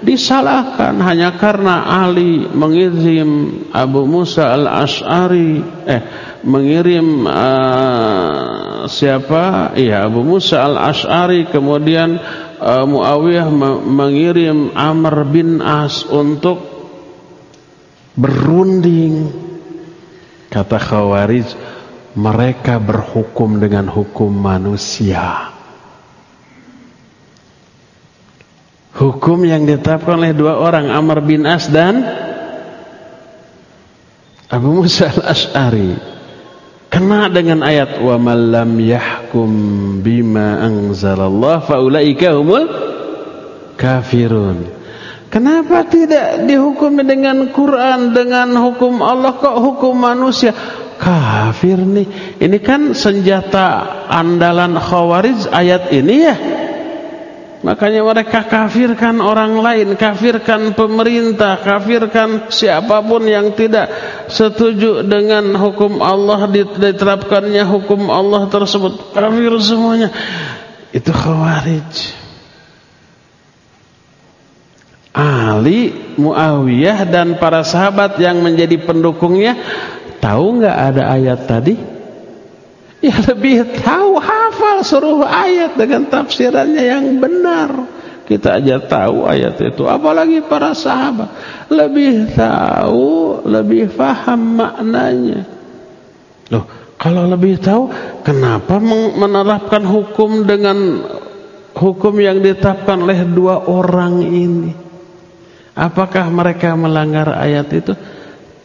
Disalahkan hanya karena Ali mengirim Abu Musa al-Ash'ari. Eh mengirim uh, siapa? Iya Abu Musa al-Ash'ari. Kemudian uh, Muawiyah mengirim Amr bin As untuk berunding. Kata Khawarij mereka berhukum dengan hukum manusia. Hukum yang ditetapkan oleh dua orang Amr bin As dan Abu Musa al-Ash'ari. Kena dengan ayat wa man lam yahkum bima anzalallah faulaika humul kafirun. Kenapa tidak dihukum dengan Quran dengan hukum Allah? Kok hukum manusia kafir nih ini kan senjata andalan khawarij ayat ini ya Makanya mereka kafirkan orang lain, kafirkan pemerintah, kafirkan siapa pun yang tidak setuju dengan hukum Allah diterapkannya hukum Allah tersebut. Kafir semuanya. Itu khawarij. Ali, Muawiyah dan para sahabat yang menjadi pendukungnya tahu nggak ada ayat tadi? Ya lebih tahu hafal seluruh ayat dengan tafsirannya yang benar. Kita aja tahu ayat itu, apalagi para sahabat lebih tahu, lebih faham maknanya. Loh, kalau lebih tahu, kenapa menerapkan hukum dengan hukum yang ditetapkan oleh dua orang ini? Apakah mereka melanggar ayat itu?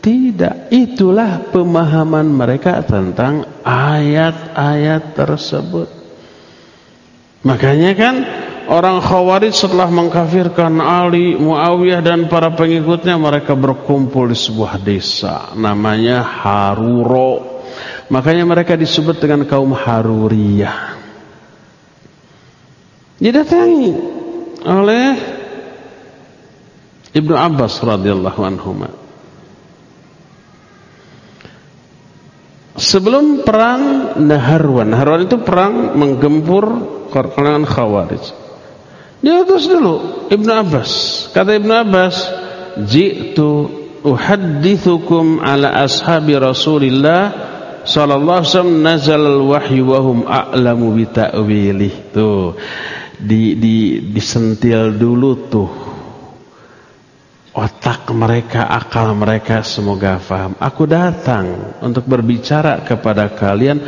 Tidak, itulah pemahaman mereka tentang ayat-ayat tersebut. Makanya kan orang Khawarij setelah mengkafirkan Ali, Muawiyah dan para pengikutnya mereka berkumpul di sebuah desa namanya Haruro. Makanya mereka disebut dengan kaum Haruriyah. Didatangi oleh Ibnu Abbas radhiyallahu anhu. Sebelum perang Naharwan, Naharwan itu perang menggempur kalangan Khawarij. Diutus dulu Ibnu Abbas. Kata Ibnu Abbas, "Ji'tu uhaddithukum ala ashabi Rasulillah sallallahu alaihi wasallam nazal al-wahyu wa hum a'lamu bi ta'wilih." Tuh. Di di disentil dulu tuh otak mereka, akal mereka semoga faham. Aku datang untuk berbicara kepada kalian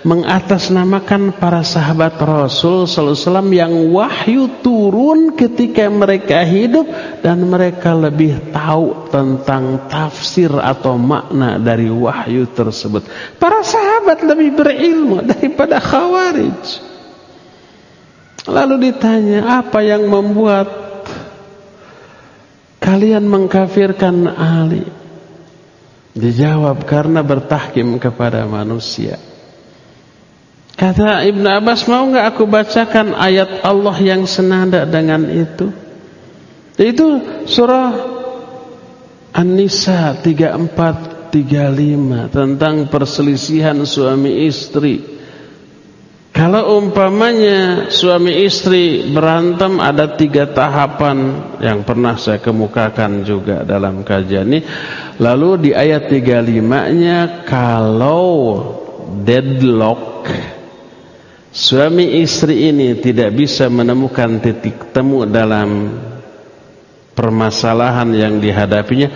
mengatasnamakan para sahabat Rasul sallallahu yang wahyu turun ketika mereka hidup dan mereka lebih tahu tentang tafsir atau makna dari wahyu tersebut. Para sahabat lebih berilmu daripada Khawarij. Lalu ditanya, apa yang membuat kalian mengkafirkan Ali? Dijawab karena bertahkim kepada manusia. Kata Ibn Abbas, mau nggak aku bacakan ayat Allah yang senada dengan itu? Itu surah An-Nisa 34 35 tentang perselisihan suami istri. Kalau umpamanya suami istri berantem ada tiga tahapan yang pernah saya kemukakan juga dalam kajian ini. Lalu di ayat 35-nya kalau deadlock suami istri ini tidak bisa menemukan titik temu dalam permasalahan yang dihadapinya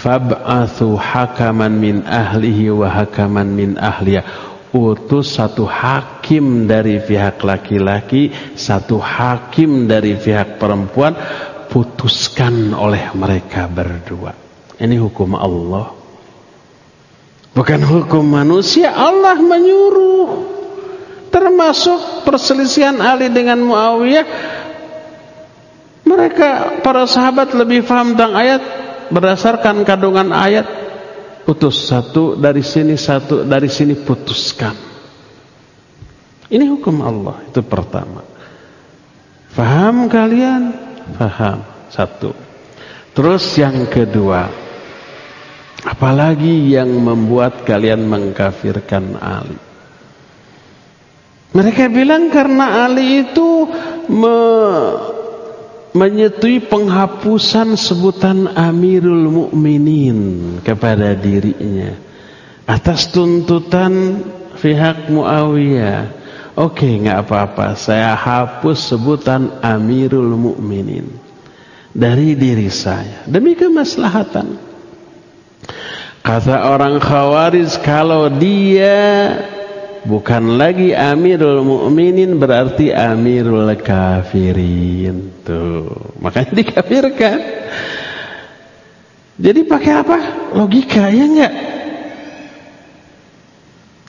fab'athu hakaman min ahlihi wa hakaman min ahliya utus satu hakim dari pihak laki-laki, satu hakim dari pihak perempuan, putuskan oleh mereka berdua. Ini hukum Allah. Bukan hukum manusia, Allah menyuruh. Termasuk perselisihan Ali dengan Muawiyah. Mereka para sahabat lebih paham tentang ayat berdasarkan kandungan ayat putus satu dari sini satu dari sini putuskan. Ini hukum Allah itu pertama. Faham kalian? Faham. Satu. Terus yang kedua. Apalagi yang membuat kalian mengkafirkan Ali? Mereka bilang karena Ali itu me menyetujui penghapusan sebutan Amirul Mukminin kepada dirinya atas tuntutan pihak Muawiyah. Oke, nggak apa-apa. Saya hapus sebutan Amirul Mukminin dari diri saya demi kemaslahatan. Kata orang Khawarij kalau dia bukan lagi amirul mukminin berarti amirul kafirin. Tuh makanya dikafirkan. Jadi pakai apa? Logika ya enggak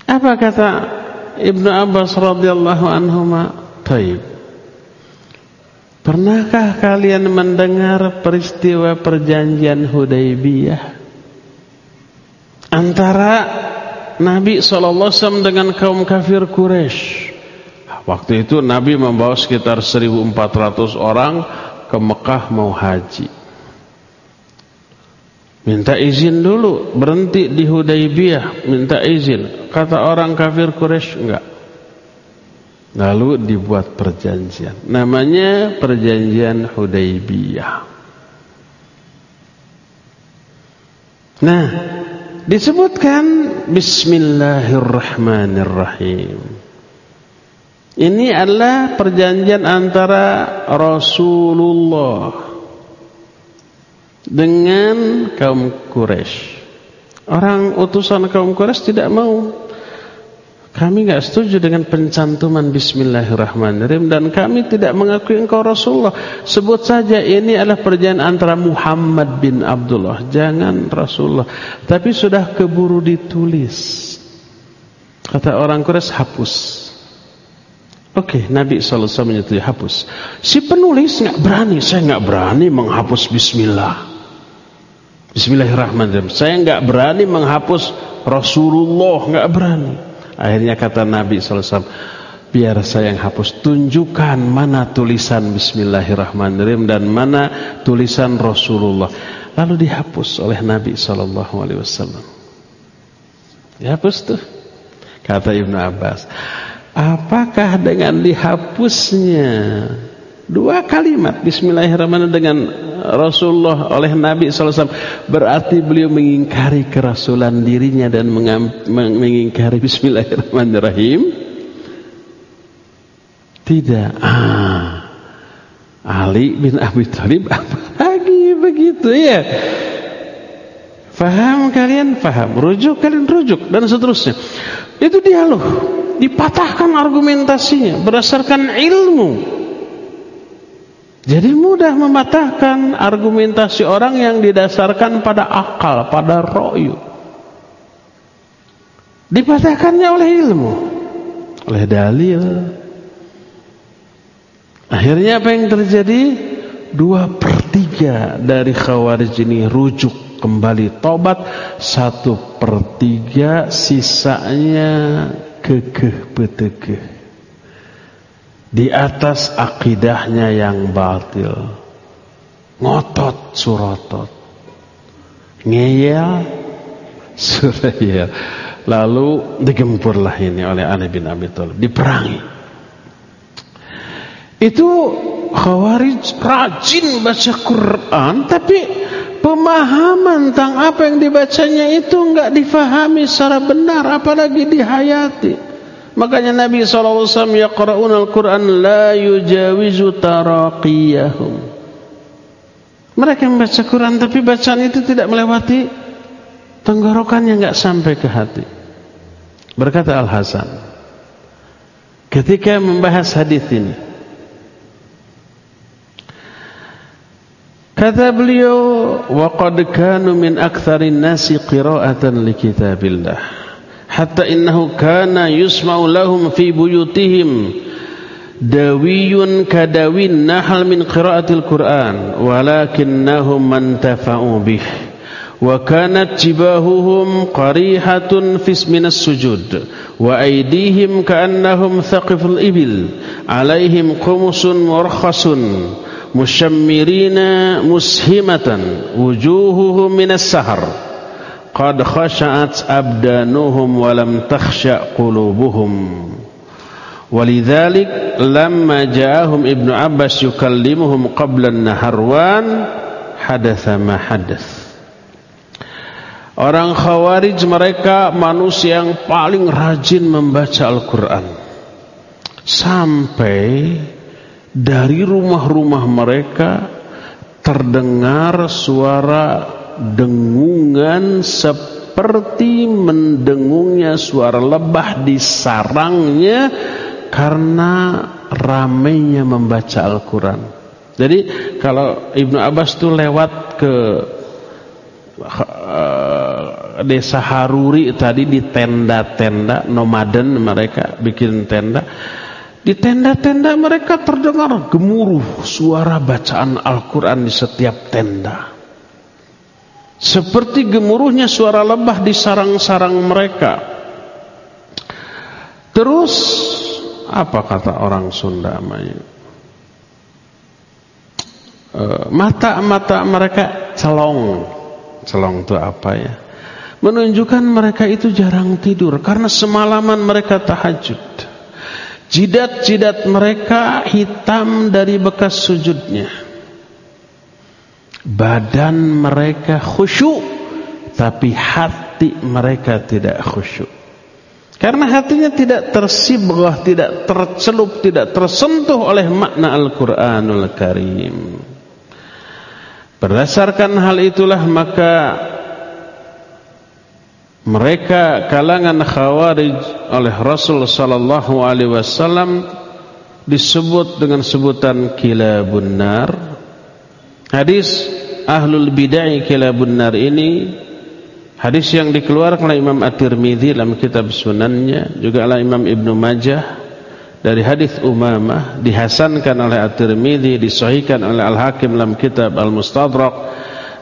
apa kata Ibnu Abbas radhiyallahu anhu taib. Pernahkah kalian mendengar peristiwa perjanjian Hudaybiyah? Antara Nabi SAW dengan kaum kafir Quraisy. Waktu itu Nabi membawa sekitar 1400 orang ke Mekah mau haji. Minta izin dulu, berhenti di Hudaybiyah, minta izin. Kata orang kafir Quraisy enggak. Lalu dibuat perjanjian. Namanya perjanjian Hudaybiyah. Nah, disebutkan Bismillahirrahmanirrahim. Ini adalah perjanjian antara Rasulullah dengan kaum Quraisy. Orang utusan kaum Quraisy tidak mau kami enggak setuju dengan pencantuman Bismillahirrahmanirrahim dan kami tidak mengakui engkau Rasulullah. Sebut saja ini adalah perjanjian antara Muhammad bin Abdullah, jangan Rasulullah. Tapi sudah keburu ditulis. Kata orang Quraisy hapus. Oke, okay, Nabi SAW menyetujui hapus. Si penulis enggak berani, saya enggak berani menghapus Bismillah. Bismillahirrahmanirrahim. Saya enggak berani menghapus Rasulullah, enggak berani. Akhirnya kata Nabi SAW, biar saya yang hapus. Tunjukkan mana tulisan Bismillahirrahmanirrahim dan mana tulisan Rasulullah. Lalu dihapus oleh Nabi SAW. Dihapus tuh. Kata Ibnu Abbas. Apakah dengan dihapusnya dua kalimat. Bismillahirrahmanirrahim dengan Rasulullah oleh Nabi SAW berarti beliau mengingkari kerasulan dirinya dan mengingkari Bismillahirrahmanirrahim. Tidak. Ah, Ali bin Abi Thalib lagi begitu ya. Faham kalian? Faham. Rujuk kalian rujuk. Dan seterusnya. Itu dialog. Dipatahkan argumentasinya berdasarkan ilmu jadi mudah mematahkan argumentasi orang yang didasarkan pada akal, pada royu. Dipatahkannya oleh ilmu, oleh dalil. Akhirnya apa yang terjadi? Dua per tiga dari khawarij ini rujuk kembali tobat. Satu per tiga sisanya kekeh betekeh di atas akidahnya yang batil. Ngotot surotot. Ngeyel surayel lalu digempurlah ini oleh Ali bin Abi Thalib. Diperangi. Itu khawarij rajin baca Quran tapi pemahaman tentang apa yang dibacanya itu enggak difahami secara benar apalagi dihayati Makanya Nabi SAW yaqra'un al-Quran la yujawizu taraqiyahum. Mereka membaca Quran tapi bacaan itu tidak melewati tenggorokannya enggak sampai ke hati. Berkata Al-Hasan ketika membahas hadis ini Kata beliau wa qad kanu min aktsarin nasi qira'atan li kitabillah حتى إنه كان يسمع لهم في بيوتهم دوي كدوي النحل من قراءة القرآن ولكنهم ما انتفعوا به. وكانت جباههم قريحة في اسم السجود وأيديهم كأنهم ثقف الإبل عليهم قمص مرخص مشمرين مسهمة وجوههم من السهر qad khasha'at abdanuhum wa lam takhsha' qulubuhum. Lamma ja'ahum ibnu abbas yukallimuhum qabla an-naharwan hadatha ma hadath Orang khawarij mereka manusia yang paling rajin membaca Al-Quran. Sampai dari rumah-rumah mereka terdengar suara dengungan seperti mendengungnya suara lebah di sarangnya karena ramainya membaca Al-Quran. Jadi kalau Ibnu Abbas itu lewat ke uh, desa Haruri tadi di tenda-tenda nomaden mereka bikin tenda. Di tenda-tenda mereka terdengar gemuruh suara bacaan Al-Quran di setiap tenda. Seperti gemuruhnya suara lebah di sarang-sarang mereka. Terus apa kata orang Sunda eh, Mata-mata mereka celong. Celong itu apa ya? Menunjukkan mereka itu jarang tidur karena semalaman mereka tahajud. Jidat-jidat mereka hitam dari bekas sujudnya badan mereka khusyuk tapi hati mereka tidak khusyuk. Karena hatinya tidak tersibghah, tidak tercelup, tidak tersentuh oleh makna Al-Qur'anul Karim. Berdasarkan hal itulah maka mereka kalangan khawarij oleh Rasul sallallahu alaihi wasallam disebut dengan sebutan kilabun nar. Hadis ahlul bid'ah kilabun nar ini hadis yang dikeluarkan oleh Imam At-Tirmizi dalam kitab sunannya juga oleh Imam Ibnu Majah dari hadis Umamah dihasankan oleh At-Tirmizi disahihkan oleh Al-Hakim dalam kitab Al-Mustadrak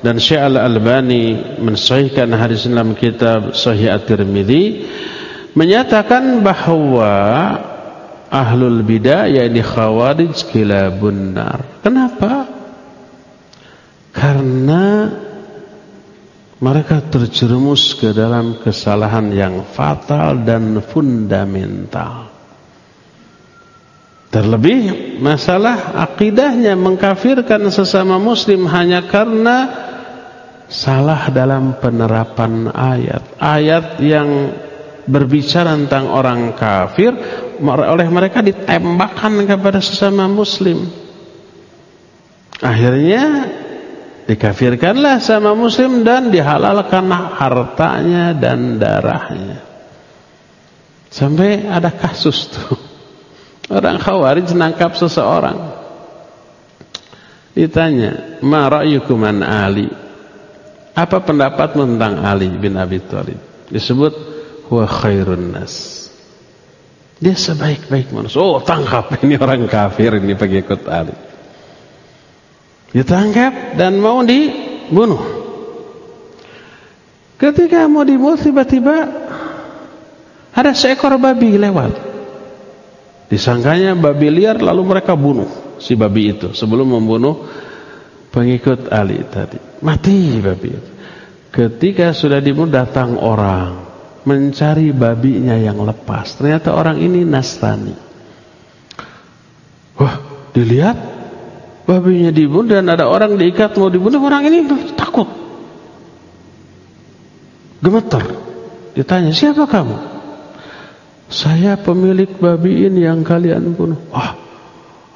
dan Syekh Al-Albani mensahihkan hadis dalam kitab Sahih At-Tirmizi menyatakan bahwa ahlul bidah yakni khawarij kilabun nar. Kenapa? Karena mereka terjerumus ke dalam kesalahan yang fatal dan fundamental. Terlebih masalah akidahnya mengkafirkan sesama muslim hanya karena salah dalam penerapan ayat. Ayat yang berbicara tentang orang kafir oleh mereka ditembakkan kepada sesama muslim akhirnya dikafirkanlah sama muslim dan dihalalkan hartanya dan darahnya sampai ada kasus tuh orang khawarij nangkap seseorang ditanya ma ra'yukum Ali apa pendapatmu tentang Ali bin Abi Thalib disebut huwa khairun nas. Dia sebaik-baik manusia. Oh, tangkap ini orang kafir ini pengikut Ali. Ditangkap dan mau dibunuh. Ketika mau dibunuh tiba-tiba ada seekor babi lewat. Disangkanya babi liar lalu mereka bunuh si babi itu sebelum membunuh pengikut Ali tadi. Mati babi itu. Ketika sudah dibunuh datang orang mencari babinya yang lepas. Ternyata orang ini Nasrani. Wah, dilihat babinya dibunuh dan ada orang diikat mau dibunuh. Orang ini takut. Gemeter. Ditanya, siapa kamu? Saya pemilik babi ini yang kalian bunuh. Wah,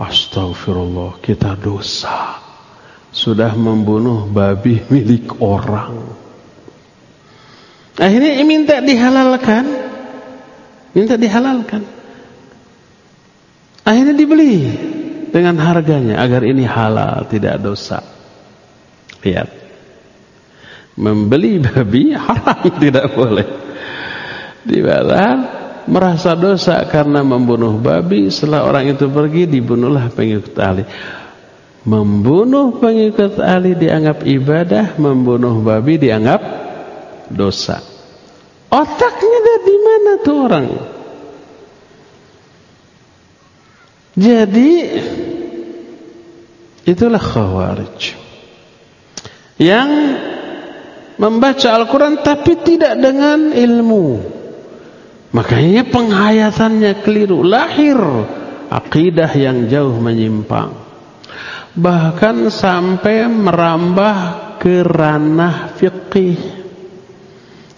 astagfirullah, kita dosa. Sudah membunuh babi milik orang. Akhirnya minta dihalalkan. Minta dihalalkan. Akhirnya dibeli dengan harganya agar ini halal, tidak dosa. Lihat. Membeli babi haram tidak boleh. Dibalar merasa dosa karena membunuh babi, setelah orang itu pergi dibunuhlah pengikut Ali. Membunuh pengikut Ali dianggap ibadah, membunuh babi dianggap dosa. Otaknya ada di mana tuh orang? Jadi itulah khawarij yang membaca Al-Quran tapi tidak dengan ilmu. Makanya penghayatannya keliru, lahir akidah yang jauh menyimpang. Bahkan sampai merambah ke ranah fiqih.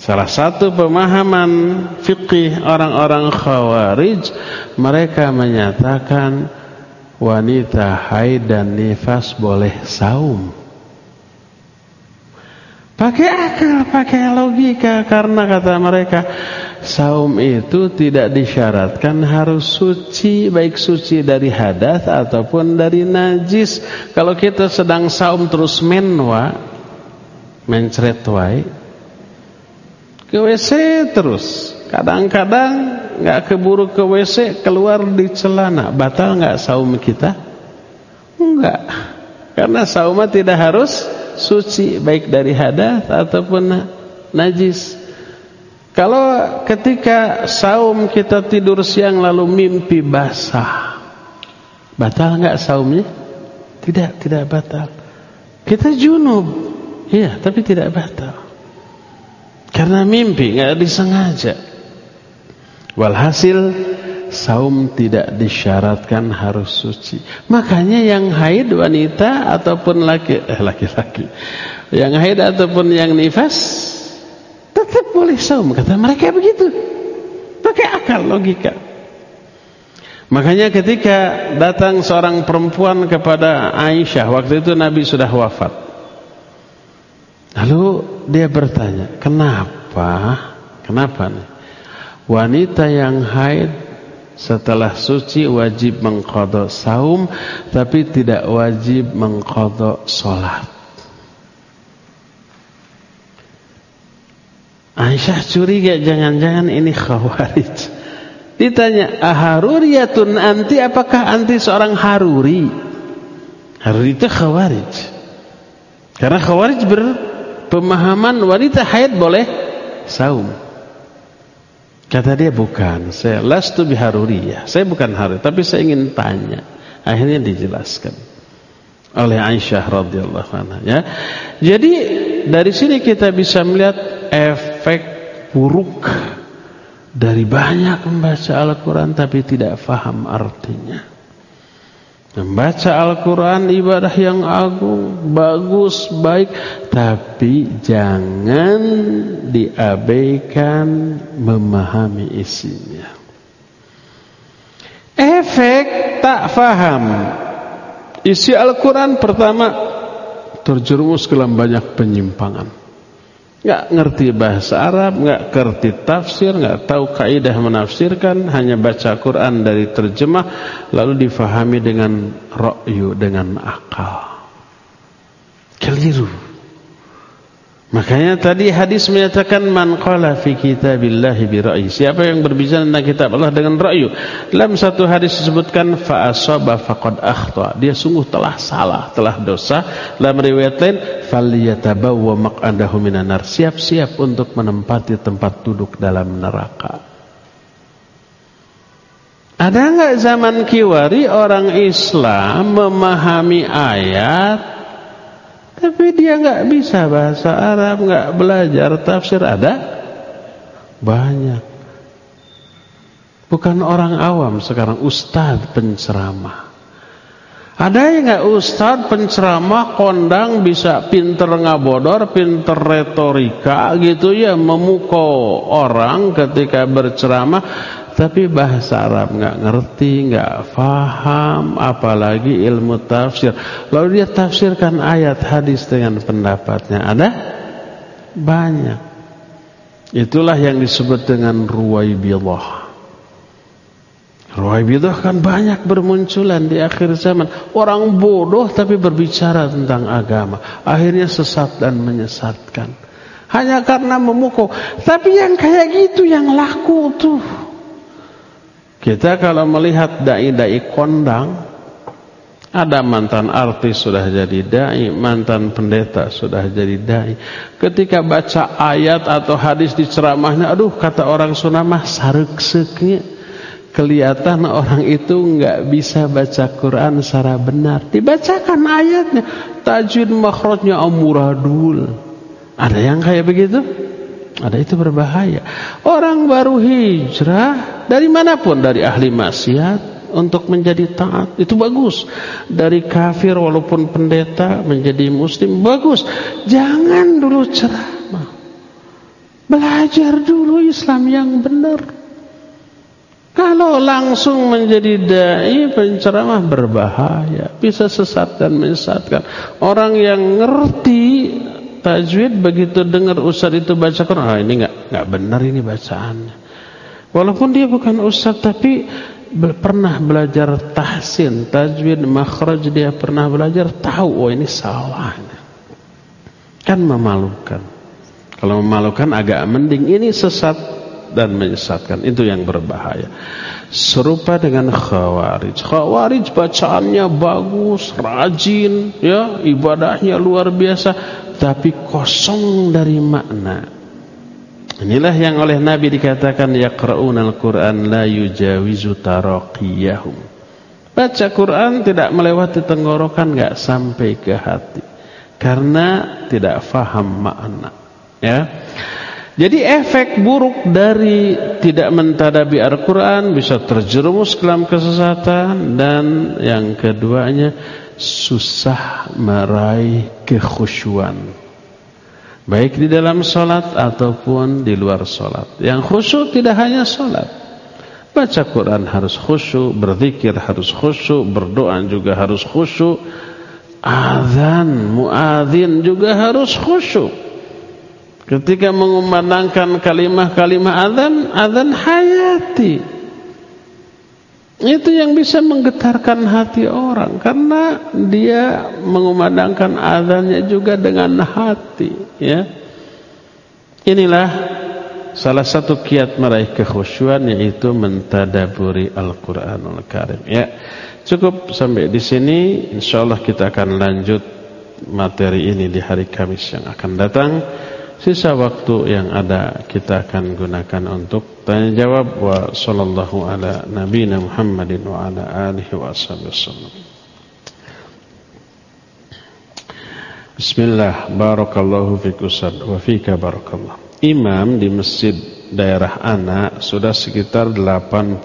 Salah satu pemahaman fikih orang-orang khawarij mereka menyatakan wanita haid dan nifas boleh saum. Pakai akal, pakai logika karena kata mereka saum itu tidak disyaratkan harus suci baik suci dari hadas ataupun dari najis. Kalau kita sedang saum terus menwa mencret wae ke WC terus. Kadang-kadang nggak keburu ke WC keluar di celana. Batal nggak saum kita? Enggak. Karena saum tidak harus suci baik dari hadas ataupun najis. Kalau ketika saum kita tidur siang lalu mimpi basah. Batal nggak saumnya? Tidak, tidak batal. Kita junub. Iya, tapi tidak batal. Karena mimpi nggak disengaja. Walhasil saum tidak disyaratkan harus suci. Makanya yang haid wanita ataupun laki eh laki-laki. Yang haid ataupun yang nifas tetap boleh saum kata mereka begitu pakai akal logika makanya ketika datang seorang perempuan kepada Aisyah waktu itu Nabi sudah wafat lalu dia bertanya kenapa kenapa nih wanita yang haid setelah suci wajib mengkodok saum tapi tidak wajib mengkodok sholat Aisyah curiga jangan-jangan ini khawarij. Ditanya, aharuriyatun anti apakah anti seorang haruri? Haruri itu khawarij. Karena khawarij berpemahaman wanita haid boleh saum. Kata dia bukan, saya lastu biharuriyah. Saya bukan haruri, tapi saya ingin tanya. Akhirnya dijelaskan oleh Aisyah radhiyallahu anha ya. Jadi dari sini kita bisa melihat efek buruk dari banyak membaca Al-Quran tapi tidak faham artinya. Membaca Al-Quran ibadah yang agung, bagus, baik, tapi jangan diabaikan memahami isinya. Efek tak faham. Isi Al-Quran pertama terjerumus dalam banyak penyimpangan nggak ngerti bahasa Arab, nggak ngerti tafsir, nggak tahu kaidah menafsirkan, hanya baca Quran dari terjemah lalu difahami dengan ra'yu dengan akal. Keliru. Makanya tadi hadis menyatakan man qala fi kitabillahi bi ra'yi. Siapa yang berbicara tentang kitab Allah dengan ra'yu. Dalam satu hadis disebutkan fa asaba faqad akhta. Dia sungguh telah salah, telah dosa. Dalam riwayat lain falyatabawwa maq'adahu minan nar. Siap-siap untuk menempati tempat duduk dalam neraka. Ada enggak zaman kiwari orang Islam memahami ayat tapi dia nggak bisa bahasa Arab, nggak belajar tafsir ada banyak. Bukan orang awam sekarang ustadz penceramah. Ada yang nggak ustadz penceramah kondang bisa pinter ngabodor, pinter retorika gitu ya memukau orang ketika berceramah tapi bahasa Arab nggak ngerti, nggak faham, apalagi ilmu tafsir. Lalu dia tafsirkan ayat hadis dengan pendapatnya. Ada banyak. Itulah yang disebut dengan ruwaibidah. Ruwaibidah kan banyak bermunculan di akhir zaman. Orang bodoh tapi berbicara tentang agama. Akhirnya sesat dan menyesatkan. Hanya karena memukau. Tapi yang kayak gitu yang laku tuh. Kita kalau melihat dai-dai kondang, ada mantan artis sudah jadi dai, mantan pendeta sudah jadi dai. Ketika baca ayat atau hadis di ceramahnya, aduh kata orang Sunda mah sarek-seknya. Kelihatan orang itu nggak bisa baca Quran secara benar. Dibacakan ayatnya, tajwid makhrajnya amuradul. Ada yang kayak begitu? Ada itu berbahaya. Orang baru hijrah dari mana pun dari ahli maksiat untuk menjadi taat itu bagus. Dari kafir walaupun pendeta menjadi muslim bagus. Jangan dulu ceramah. Belajar dulu Islam yang benar. Kalau langsung menjadi dai penceramah berbahaya, bisa sesat dan menyesatkan. Orang yang ngerti tajwid begitu dengar ustaz itu baca Quran, ah ini enggak enggak benar ini bacaannya. Walaupun dia bukan ustaz tapi pernah belajar tahsin, tajwid, makhraj dia pernah belajar, tahu oh ini salah. Kan memalukan. Kalau memalukan agak mending ini sesat dan menyesatkan. Itu yang berbahaya. Serupa dengan khawarij. Khawarij bacaannya bagus, rajin, ya, ibadahnya luar biasa tapi kosong dari makna. Inilah yang oleh Nabi dikatakan yaqra'unal Qur'an la yujawizu taraqiyahum. Baca Quran tidak melewati tenggorokan enggak sampai ke hati karena tidak faham makna. Ya. Jadi efek buruk dari tidak mentadabi Al-Quran bisa terjerumus dalam kesesatan dan yang keduanya susah meraih kekhusyuan baik di dalam sholat ataupun di luar sholat. Yang khusyuk tidak hanya sholat. Baca Quran harus khusyuk, berzikir harus khusyuk, berdoa juga harus khusyuk. Azan, muadzin juga harus khusyuk. Ketika mengumandangkan kalimah-kalimah azan, azan hayati. Itu yang bisa menggetarkan hati orang karena dia mengumandangkan azannya juga dengan hati, ya. Inilah salah satu kiat meraih kekhusyuan yaitu mentadaburi Al-Qur'anul Karim, ya. Cukup sampai di sini, insyaallah kita akan lanjut materi ini di hari Kamis yang akan datang. Sisa waktu yang ada kita akan gunakan untuk tanya jawab wa sallallahu ala nabiyina Muhammadin wa ala alihi wa wasallam. Bismillah, barakallahu fik Ustaz wa fika barakallah. Imam di masjid daerah Ana sudah sekitar 85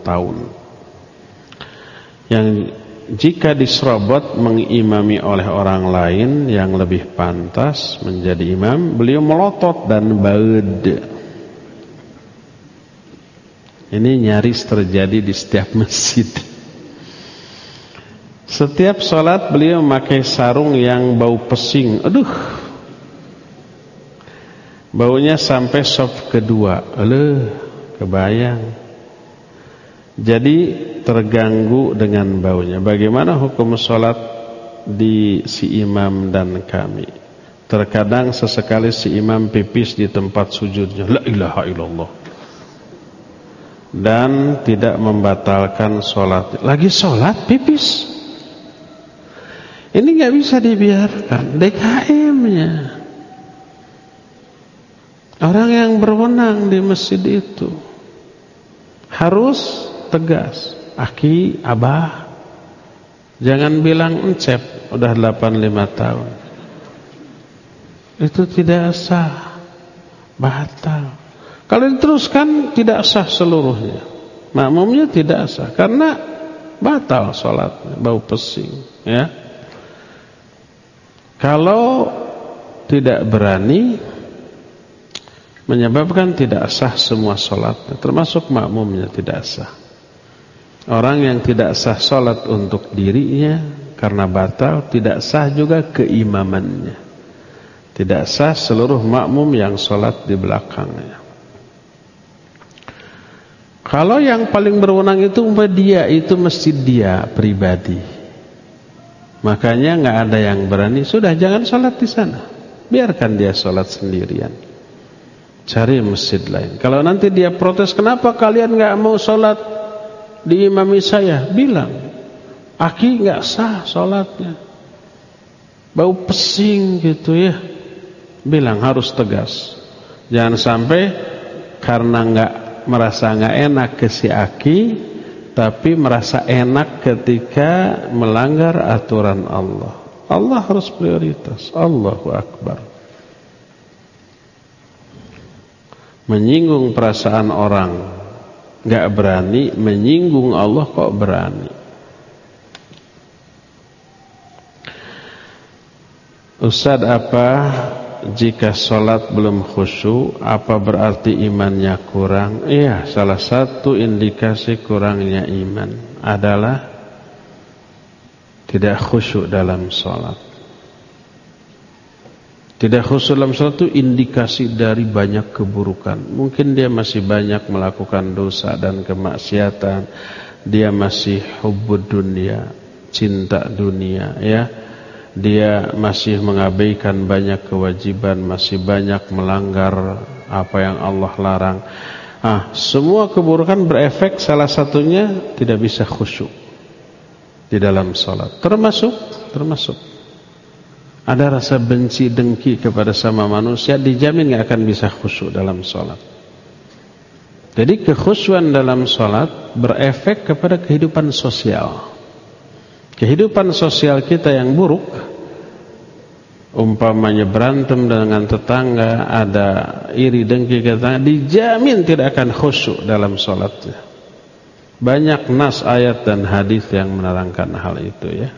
tahun. Yang jika diserobot mengimami oleh orang lain yang lebih pantas menjadi imam, beliau melotot dan baud. Ini nyaris terjadi di setiap masjid. Setiap sholat beliau memakai sarung yang bau pesing. Aduh. Baunya sampai sop kedua. Aduh, kebayang. Jadi terganggu dengan baunya. Bagaimana hukum sholat di si imam dan kami? Terkadang sesekali si imam pipis di tempat sujudnya. La ilaha illallah. Dan tidak membatalkan sholat. Lagi sholat pipis. Ini nggak bisa dibiarkan. DKM-nya. Orang yang berwenang di masjid itu harus tegas. Aki, abah, jangan bilang encep, udah 85 tahun. Itu tidak sah, batal. Kalau diteruskan tidak sah seluruhnya. Makmumnya tidak sah karena batal sholatnya, bau pesing. Ya. Kalau tidak berani menyebabkan tidak sah semua sholatnya, termasuk makmumnya tidak sah. Orang yang tidak sah sholat untuk dirinya karena batal, tidak sah juga keimamannya. Tidak sah seluruh makmum yang sholat di belakangnya. Kalau yang paling berwenang itu dia, itu mesti dia pribadi. Makanya nggak ada yang berani, sudah jangan sholat di sana. Biarkan dia sholat sendirian. Cari masjid lain. Kalau nanti dia protes, kenapa kalian nggak mau sholat diimami saya bilang aki nggak sah sholatnya. Bau pesing gitu ya. Bilang harus tegas. Jangan sampai karena nggak merasa nggak enak ke si aki tapi merasa enak ketika melanggar aturan Allah. Allah harus prioritas. Allahu Akbar. Menyinggung perasaan orang nggak berani menyinggung Allah kok berani. Ustaz apa jika sholat belum khusyuk apa berarti imannya kurang? Iya salah satu indikasi kurangnya iman adalah tidak khusyuk dalam sholat tidak khusus dalam sholat itu indikasi dari banyak keburukan. Mungkin dia masih banyak melakukan dosa dan kemaksiatan. Dia masih hubud dunia, cinta dunia, ya. Dia masih mengabaikan banyak kewajiban, masih banyak melanggar apa yang Allah larang. Ah, semua keburukan berefek salah satunya tidak bisa khusyuk di dalam sholat. Termasuk, termasuk ada rasa benci dengki kepada sama manusia dijamin nggak akan bisa khusyuk dalam sholat. Jadi kekhusyuan dalam sholat berefek kepada kehidupan sosial. Kehidupan sosial kita yang buruk umpamanya berantem dengan tetangga ada iri dengki ke dijamin tidak akan khusyuk dalam sholatnya. Banyak nas ayat dan hadis yang menerangkan hal itu ya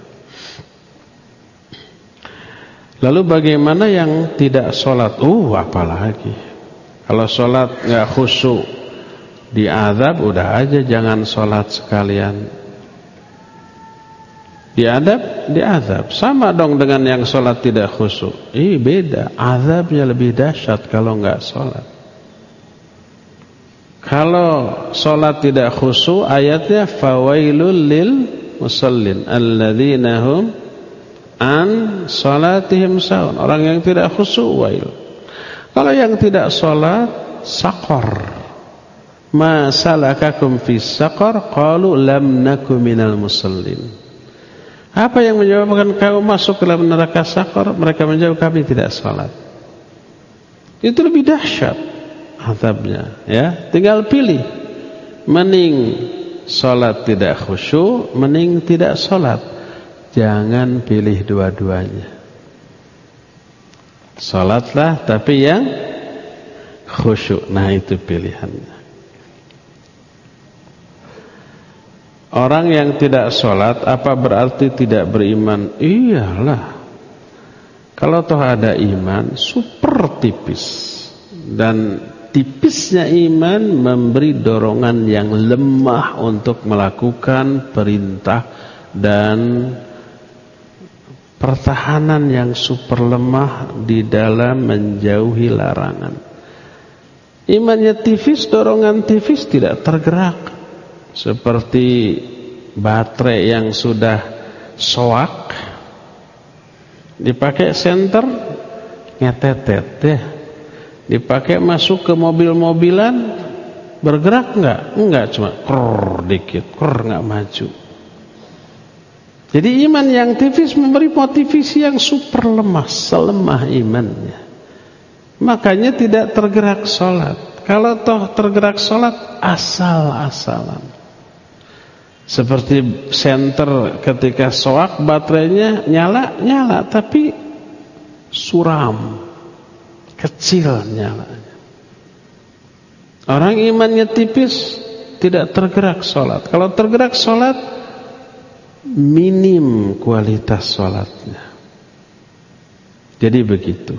Lalu bagaimana yang tidak sholat? Uh, apalagi. Kalau sholat nggak khusyuk, diadab udah aja jangan sholat sekalian. Diadab, diadab. Sama dong dengan yang sholat tidak khusyuk. Ih beda. Azabnya lebih dahsyat kalau nggak sholat. Kalau sholat tidak khusyuk, ayatnya fawailul lil musallin alladzina hum an salatihim saun. Orang yang tidak khusyuk wail. Kalau yang tidak salat sakor. Ma salakakum fi sakor qalu lam naku minal musallin. Apa yang menyebabkan kamu masuk ke dalam neraka sakor? Mereka menjawab kami tidak salat. Itu lebih dahsyat azabnya, ya. Tinggal pilih. Mending salat tidak khusyuk, mending tidak salat. Jangan pilih dua-duanya. Salatlah tapi yang khusyuk. Nah itu pilihannya. Orang yang tidak sholat apa berarti tidak beriman? Iyalah. Kalau toh ada iman super tipis dan tipisnya iman memberi dorongan yang lemah untuk melakukan perintah dan pertahanan yang super lemah di dalam menjauhi larangan. Imannya tipis, dorongan tipis tidak tergerak. Seperti baterai yang sudah soak, dipakai senter, ngetetet ya. Dipakai masuk ke mobil-mobilan, bergerak enggak? Enggak, cuma krrr dikit, krrr enggak maju. Jadi iman yang tipis memberi motivasi yang super lemah, selemah imannya. Makanya tidak tergerak sholat. Kalau toh tergerak sholat, asal-asalan. Seperti senter ketika soak baterainya nyala, nyala. Tapi suram, kecil nyalanya. Orang imannya tipis, tidak tergerak sholat. Kalau tergerak sholat, minim kualitas sholatnya. Jadi begitu.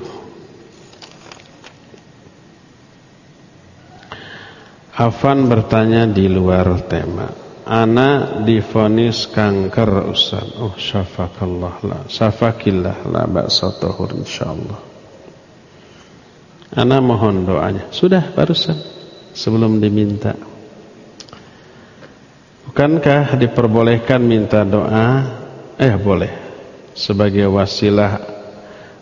Afan bertanya di luar tema. Ana difonis kanker Ustaz. Oh syafakallah la. Syafakillah la ba'sa tahur insyaallah. Ana mohon doanya. Sudah barusan sebelum diminta. Bukankah diperbolehkan minta doa? Eh boleh. Sebagai wasilah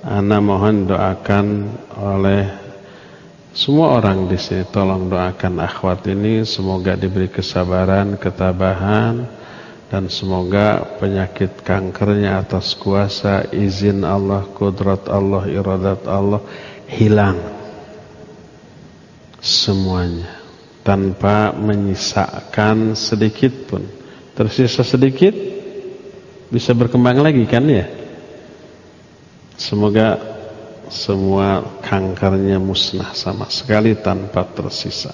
Ana mohon doakan oleh semua orang di sini tolong doakan akhwat ini semoga diberi kesabaran, ketabahan dan semoga penyakit kankernya atas kuasa izin Allah, kudrat Allah, iradat Allah hilang semuanya tanpa menyisakan sedikit pun. Tersisa sedikit bisa berkembang lagi kan ya? Semoga semua kankernya musnah sama sekali tanpa tersisa.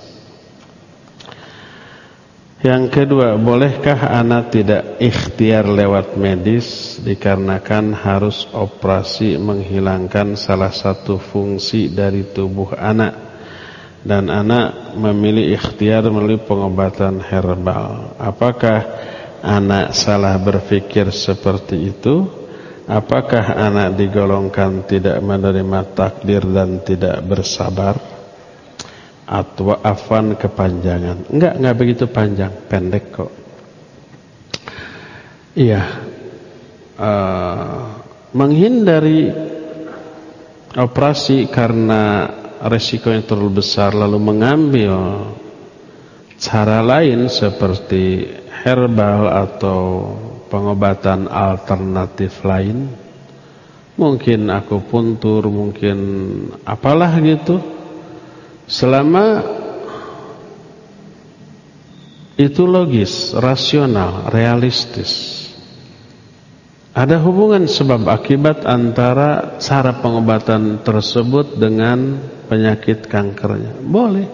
Yang kedua, bolehkah anak tidak ikhtiar lewat medis dikarenakan harus operasi menghilangkan salah satu fungsi dari tubuh anak? Dan anak memilih ikhtiar melalui pengobatan herbal. Apakah anak salah berpikir seperti itu? Apakah anak digolongkan tidak menerima takdir dan tidak bersabar? Atau afan kepanjangan? Enggak, enggak begitu panjang, pendek kok. Iya. Uh, menghindari operasi karena resiko yang terlalu besar lalu mengambil cara lain seperti herbal atau pengobatan alternatif lain. Mungkin aku puntur mungkin apalah gitu. Selama itu logis, rasional, realistis ada hubungan sebab akibat antara cara pengobatan tersebut dengan penyakit kankernya. Boleh.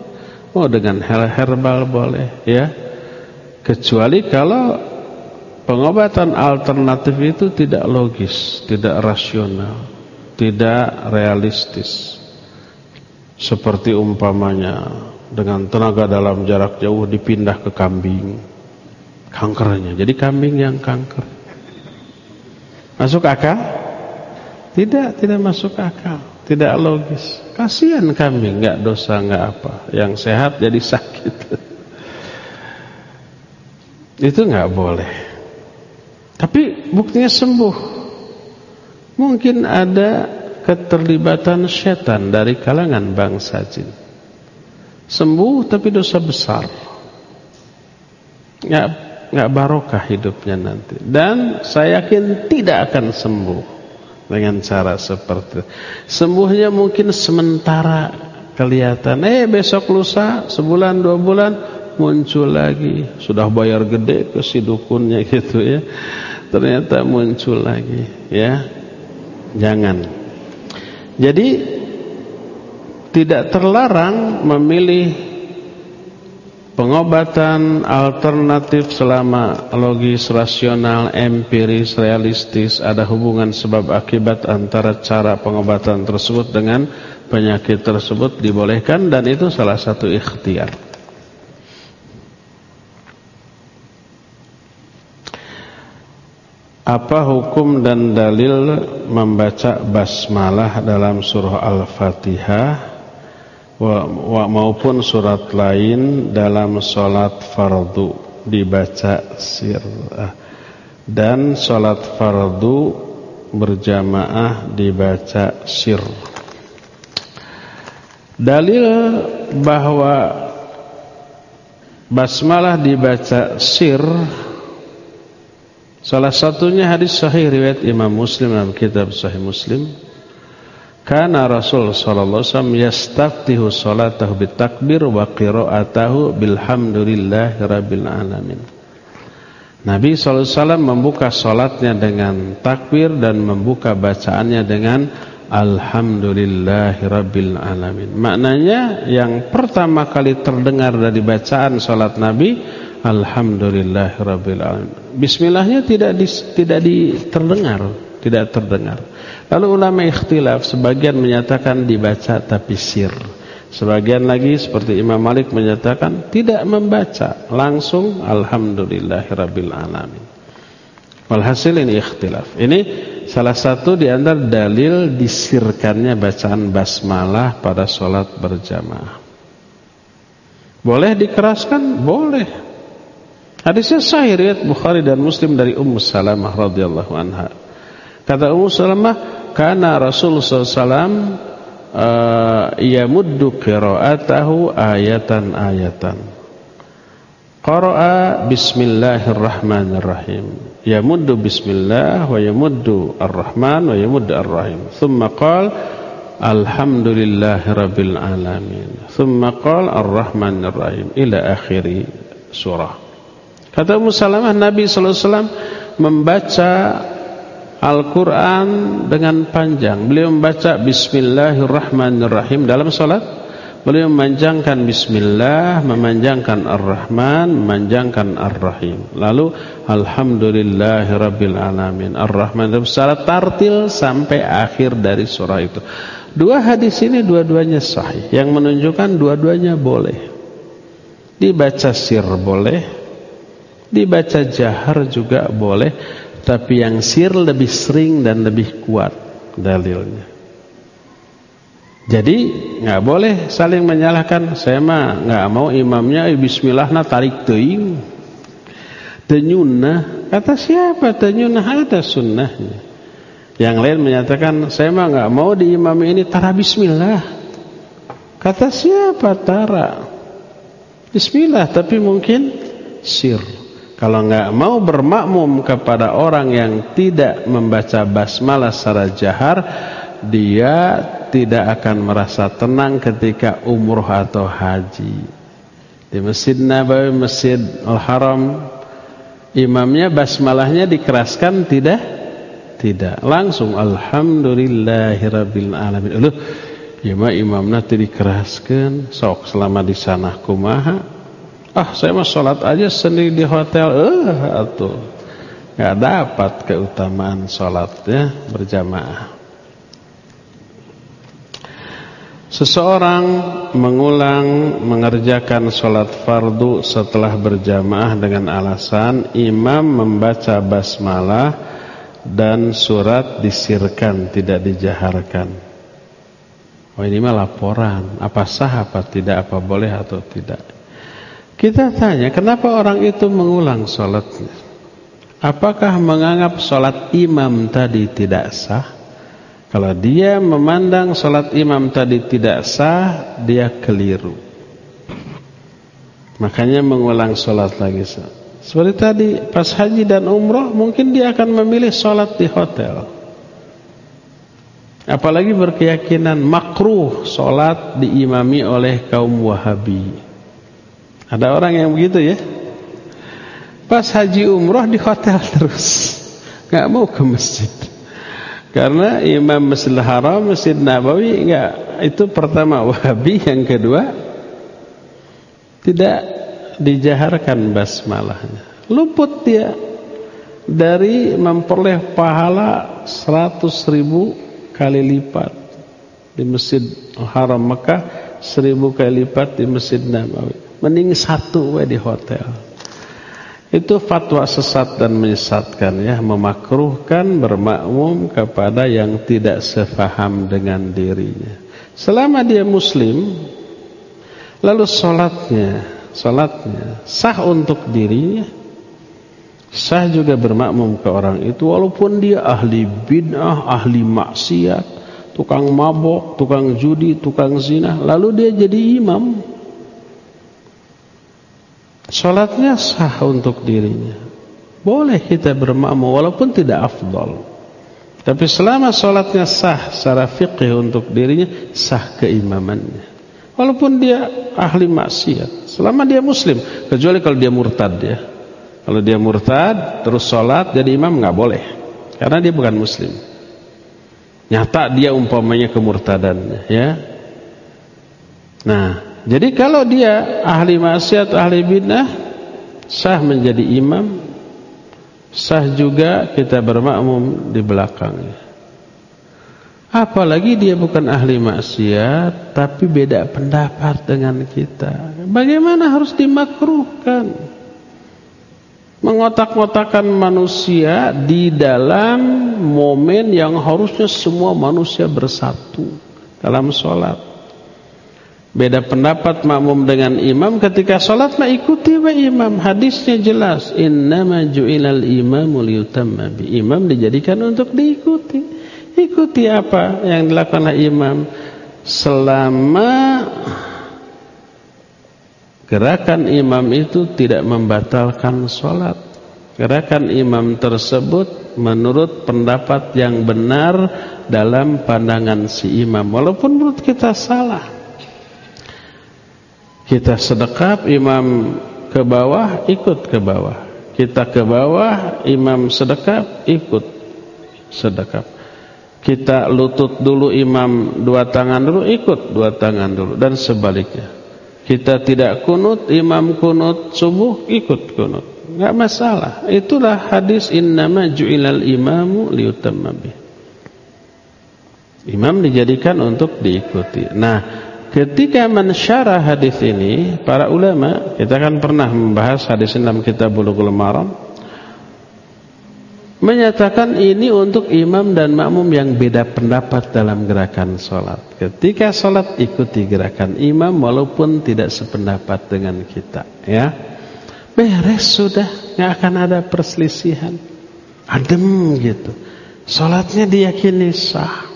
Mau dengan herbal boleh ya. Kecuali kalau pengobatan alternatif itu tidak logis, tidak rasional, tidak realistis. Seperti umpamanya dengan tenaga dalam jarak jauh dipindah ke kambing. Kankernya. Jadi kambing yang kanker. Masuk akal? Tidak, tidak masuk akal. Tidak logis. Kasihan kambing, nggak dosa, nggak apa. Yang sehat jadi sakit. Itu nggak boleh. Tapi buktinya sembuh. Mungkin ada keterlibatan setan dari kalangan bangsa jin. Sembuh tapi dosa besar. Nggak nggak barokah hidupnya nanti. Dan saya yakin tidak akan sembuh dengan cara seperti itu. Sembuhnya mungkin sementara kelihatan. Eh besok lusa sebulan dua bulan muncul lagi. Sudah bayar gede ke si dukunnya gitu ya. Ternyata muncul lagi ya. Jangan. Jadi tidak terlarang memilih pengobatan alternatif selama logis, rasional, empiris, realistis ada hubungan sebab akibat antara cara pengobatan tersebut dengan penyakit tersebut dibolehkan dan itu salah satu ikhtiar. Apa hukum dan dalil membaca basmalah dalam surah Al-Fatihah maupun surat lain dalam solat fardu dibaca sir dan solat fardu berjamaah dibaca sir. Dalil bahwa basmalah dibaca sir Salah satunya hadis sahih riwayat Imam Muslim dalam kitab Sahih Muslim. Karena Rasul sallallahu alaihi wasallam yastaftihu salatahu bitakbir wa qira'atahu bilhamdulillahi rabbil alamin. Nabi sallallahu alaihi wasallam membuka salatnya dengan takbir dan membuka bacaannya dengan alhamdulillahi rabbil alamin. Maknanya yang pertama kali terdengar dari bacaan salat Nabi Alhamdulillahirabbil alamin. Bismillahnya tidak di, tidak di, terdengar, tidak terdengar. Lalu ulama ikhtilaf, sebagian menyatakan dibaca tapi sir. Sebagian lagi seperti Imam Malik menyatakan tidak membaca, langsung alhamdulillahirabbil alamin. Walhasil ini ikhtilaf. Ini salah satu di antara dalil disirkannya bacaan basmalah pada sholat berjamaah. Boleh dikeraskan? Boleh. Hadisnya sahih riwayat Bukhari dan Muslim dari Ummu Salamah radhiyallahu anha. Kata Ummu Salamah, "Kana Rasulullah sallallahu uh, yamuddu qira'atahu ayatan-ayatan." Qara'a bismillahirrahmanirrahim. Yamuddu bismillah wa yamuddu ar-rahman wa yamuddu ar-rahim. Thumma qala alhamdulillahirabbil alamin. Thumma qala ar-rahmanir ila akhiri surah. Kata Ummu Salamah Nabi sallallahu alaihi wasallam membaca Al-Qur'an dengan panjang. Beliau membaca bismillahirrahmanirrahim dalam salat. Beliau memanjangkan bismillah, memanjangkan ar-Rahman, memanjangkan ar-Rahim. Lalu alhamdulillahirabbil alamin. Ar-Rahman secara tartil sampai akhir dari surah itu. Dua hadis ini dua-duanya sahih yang menunjukkan dua-duanya boleh. Dibaca sir boleh, Dibaca jahar juga boleh, tapi yang sir lebih sering dan lebih kuat dalilnya. Jadi nggak boleh saling menyalahkan. Saya mah nggak mau imamnya eh, Bismillah na tarik teing. Tenyunah kata siapa tenyunah ada sunnahnya. Yang lain menyatakan saya mah nggak mau di imam ini tara Bismillah. Kata siapa tara? Bismillah tapi mungkin sir. Kalau nggak mau bermakmum kepada orang yang tidak membaca basmalah secara jahar, dia tidak akan merasa tenang ketika umroh atau haji. Di Masjid Nabawi, Masjid Al-Haram, imamnya basmalahnya dikeraskan tidak? Tidak. Langsung alhamdulillahirabbil alamin. Loh, ya imamnya tidak dikeraskan sok selama di sana kumaha Ah saya mah sholat aja sendiri di hotel Eh atau Gak dapat keutamaan sholatnya berjamaah Seseorang mengulang mengerjakan sholat fardu setelah berjamaah dengan alasan imam membaca basmalah dan surat disirkan tidak dijaharkan. Oh ini mah laporan, apa sah apa tidak, apa boleh atau tidak. Kita tanya, kenapa orang itu mengulang sholatnya? Apakah menganggap sholat imam tadi tidak sah? Kalau dia memandang sholat imam tadi tidak sah, dia keliru. Makanya mengulang sholat lagi. Seperti tadi, pas haji dan umroh, mungkin dia akan memilih sholat di hotel. Apalagi berkeyakinan makruh sholat diimami oleh kaum wahabi. Ada orang yang begitu ya. Pas haji umroh di hotel terus. Gak mau ke masjid. Karena Imam Masjidil Haram, Masjid Nabawi enggak itu pertama Wahabi, yang kedua tidak dijaharkan basmalahnya. Luput dia dari memperoleh pahala 100 ribu kali lipat di Masjid Haram Mekah, 1000 kali lipat di Masjid Nabawi. Mending satu we di hotel. Itu fatwa sesat dan menyesatkan ya, memakruhkan bermakmum kepada yang tidak sefaham dengan dirinya. Selama dia muslim, lalu sholatnya, sholatnya sah untuk dirinya, sah juga bermakmum ke orang itu, walaupun dia ahli bid'ah, ahli maksiat, tukang mabok, tukang judi, tukang zina, lalu dia jadi imam. Sholatnya sah untuk dirinya. Boleh kita bermakmum walaupun tidak afdal. Tapi selama sholatnya sah secara fikih untuk dirinya, sah keimamannya. Walaupun dia ahli maksiat. Selama dia muslim. Kecuali kalau dia murtad ya. Kalau dia murtad, terus sholat jadi imam nggak boleh. Karena dia bukan muslim. Nyata dia umpamanya kemurtadannya ya. Nah, jadi kalau dia ahli maksiat, ahli bid'ah, sah menjadi imam, sah juga kita bermakmum di belakangnya. Apalagi dia bukan ahli maksiat, tapi beda pendapat dengan kita. Bagaimana harus dimakruhkan? Mengotak-ngotakan manusia di dalam momen yang harusnya semua manusia bersatu dalam sholat. Beda pendapat makmum dengan imam ketika sholat mah ikuti wa imam. Hadisnya jelas. Innama ju'ilal imamu liyutamma bi. Imam dijadikan untuk diikuti. Ikuti apa yang dilakukan imam. Selama gerakan imam itu tidak membatalkan sholat. Gerakan imam tersebut menurut pendapat yang benar dalam pandangan si imam. Walaupun menurut kita salah. Kita sedekap, imam ke bawah, ikut ke bawah. Kita ke bawah, imam sedekap, ikut sedekap. Kita lutut dulu imam dua tangan dulu, ikut dua tangan dulu. Dan sebaliknya. Kita tidak kunut, imam kunut subuh, ikut kunut. Enggak masalah. Itulah hadis innama ju'ilal imamu liutamma Imam dijadikan untuk diikuti. Nah, Ketika mensyarah hadis ini, para ulama, kita kan pernah membahas hadis dalam kitab Bulughul Maram, menyatakan ini untuk imam dan makmum yang beda pendapat dalam gerakan sholat. Ketika sholat ikuti gerakan imam walaupun tidak sependapat dengan kita, ya beres sudah, nggak akan ada perselisihan, adem gitu. Sholatnya diyakini sah.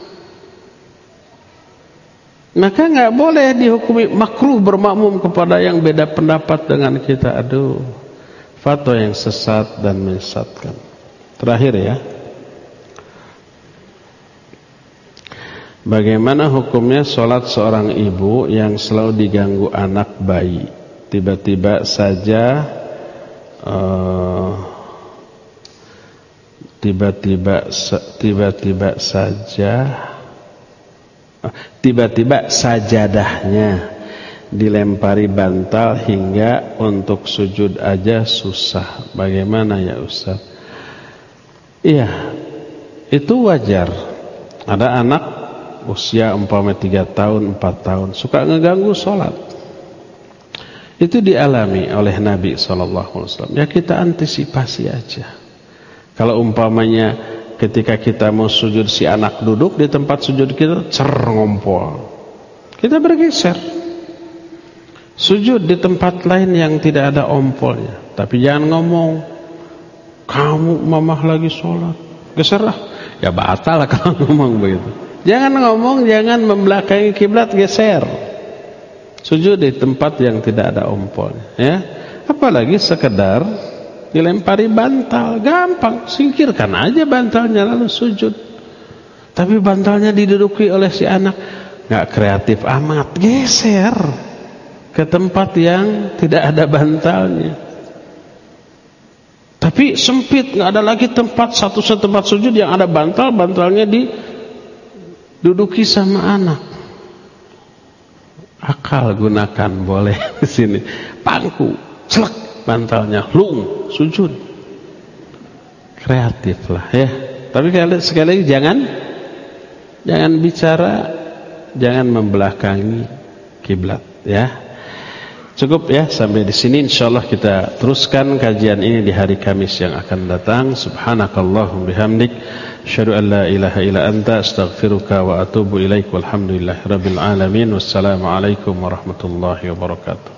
Maka nggak boleh dihukumi makruh bermakmum kepada yang beda pendapat dengan kita. Aduh, fatwa yang sesat dan menyesatkan. Terakhir ya. Bagaimana hukumnya sholat seorang ibu yang selalu diganggu anak bayi? Tiba-tiba saja uh, tiba-tiba tiba-tiba saja tiba-tiba sajadahnya dilempari bantal hingga untuk sujud aja susah. Bagaimana ya Ustaz? Iya, itu wajar. Ada anak usia umpama tiga tahun, empat tahun suka ngeganggu sholat. Itu dialami oleh Nabi SAW. Ya kita antisipasi aja. Kalau umpamanya ketika kita mau sujud si anak duduk di tempat sujud kita cer ngompol. Kita bergeser. Sujud di tempat lain yang tidak ada ompolnya. Tapi jangan ngomong kamu mamah lagi sholat. Geserlah. Ya batal kalau ngomong begitu. Jangan ngomong, jangan membelakangi kiblat, geser. Sujud di tempat yang tidak ada ompolnya, ya. Apalagi sekedar dilempari bantal, gampang, singkirkan aja bantalnya lalu sujud. Tapi bantalnya diduduki oleh si anak, nggak kreatif amat, geser ke tempat yang tidak ada bantalnya. Tapi sempit, nggak ada lagi tempat satu tempat sujud yang ada bantal, bantalnya diduduki sama anak. Akal gunakan boleh di sini. Pangku, celak bantalnya, lung, sujud. Kreatif lah ya. Tapi sekali lagi jangan jangan bicara, jangan membelakangi kiblat ya. Cukup ya sampai di sini insyaallah kita teruskan kajian ini di hari Kamis yang akan datang. Subhanakallahum bihamdik asyhadu an la ilaha illa anta astaghfiruka wa atubu ilaik walhamdulillahirabbil alamin wassalamu alaikum warahmatullahi wabarakatuh.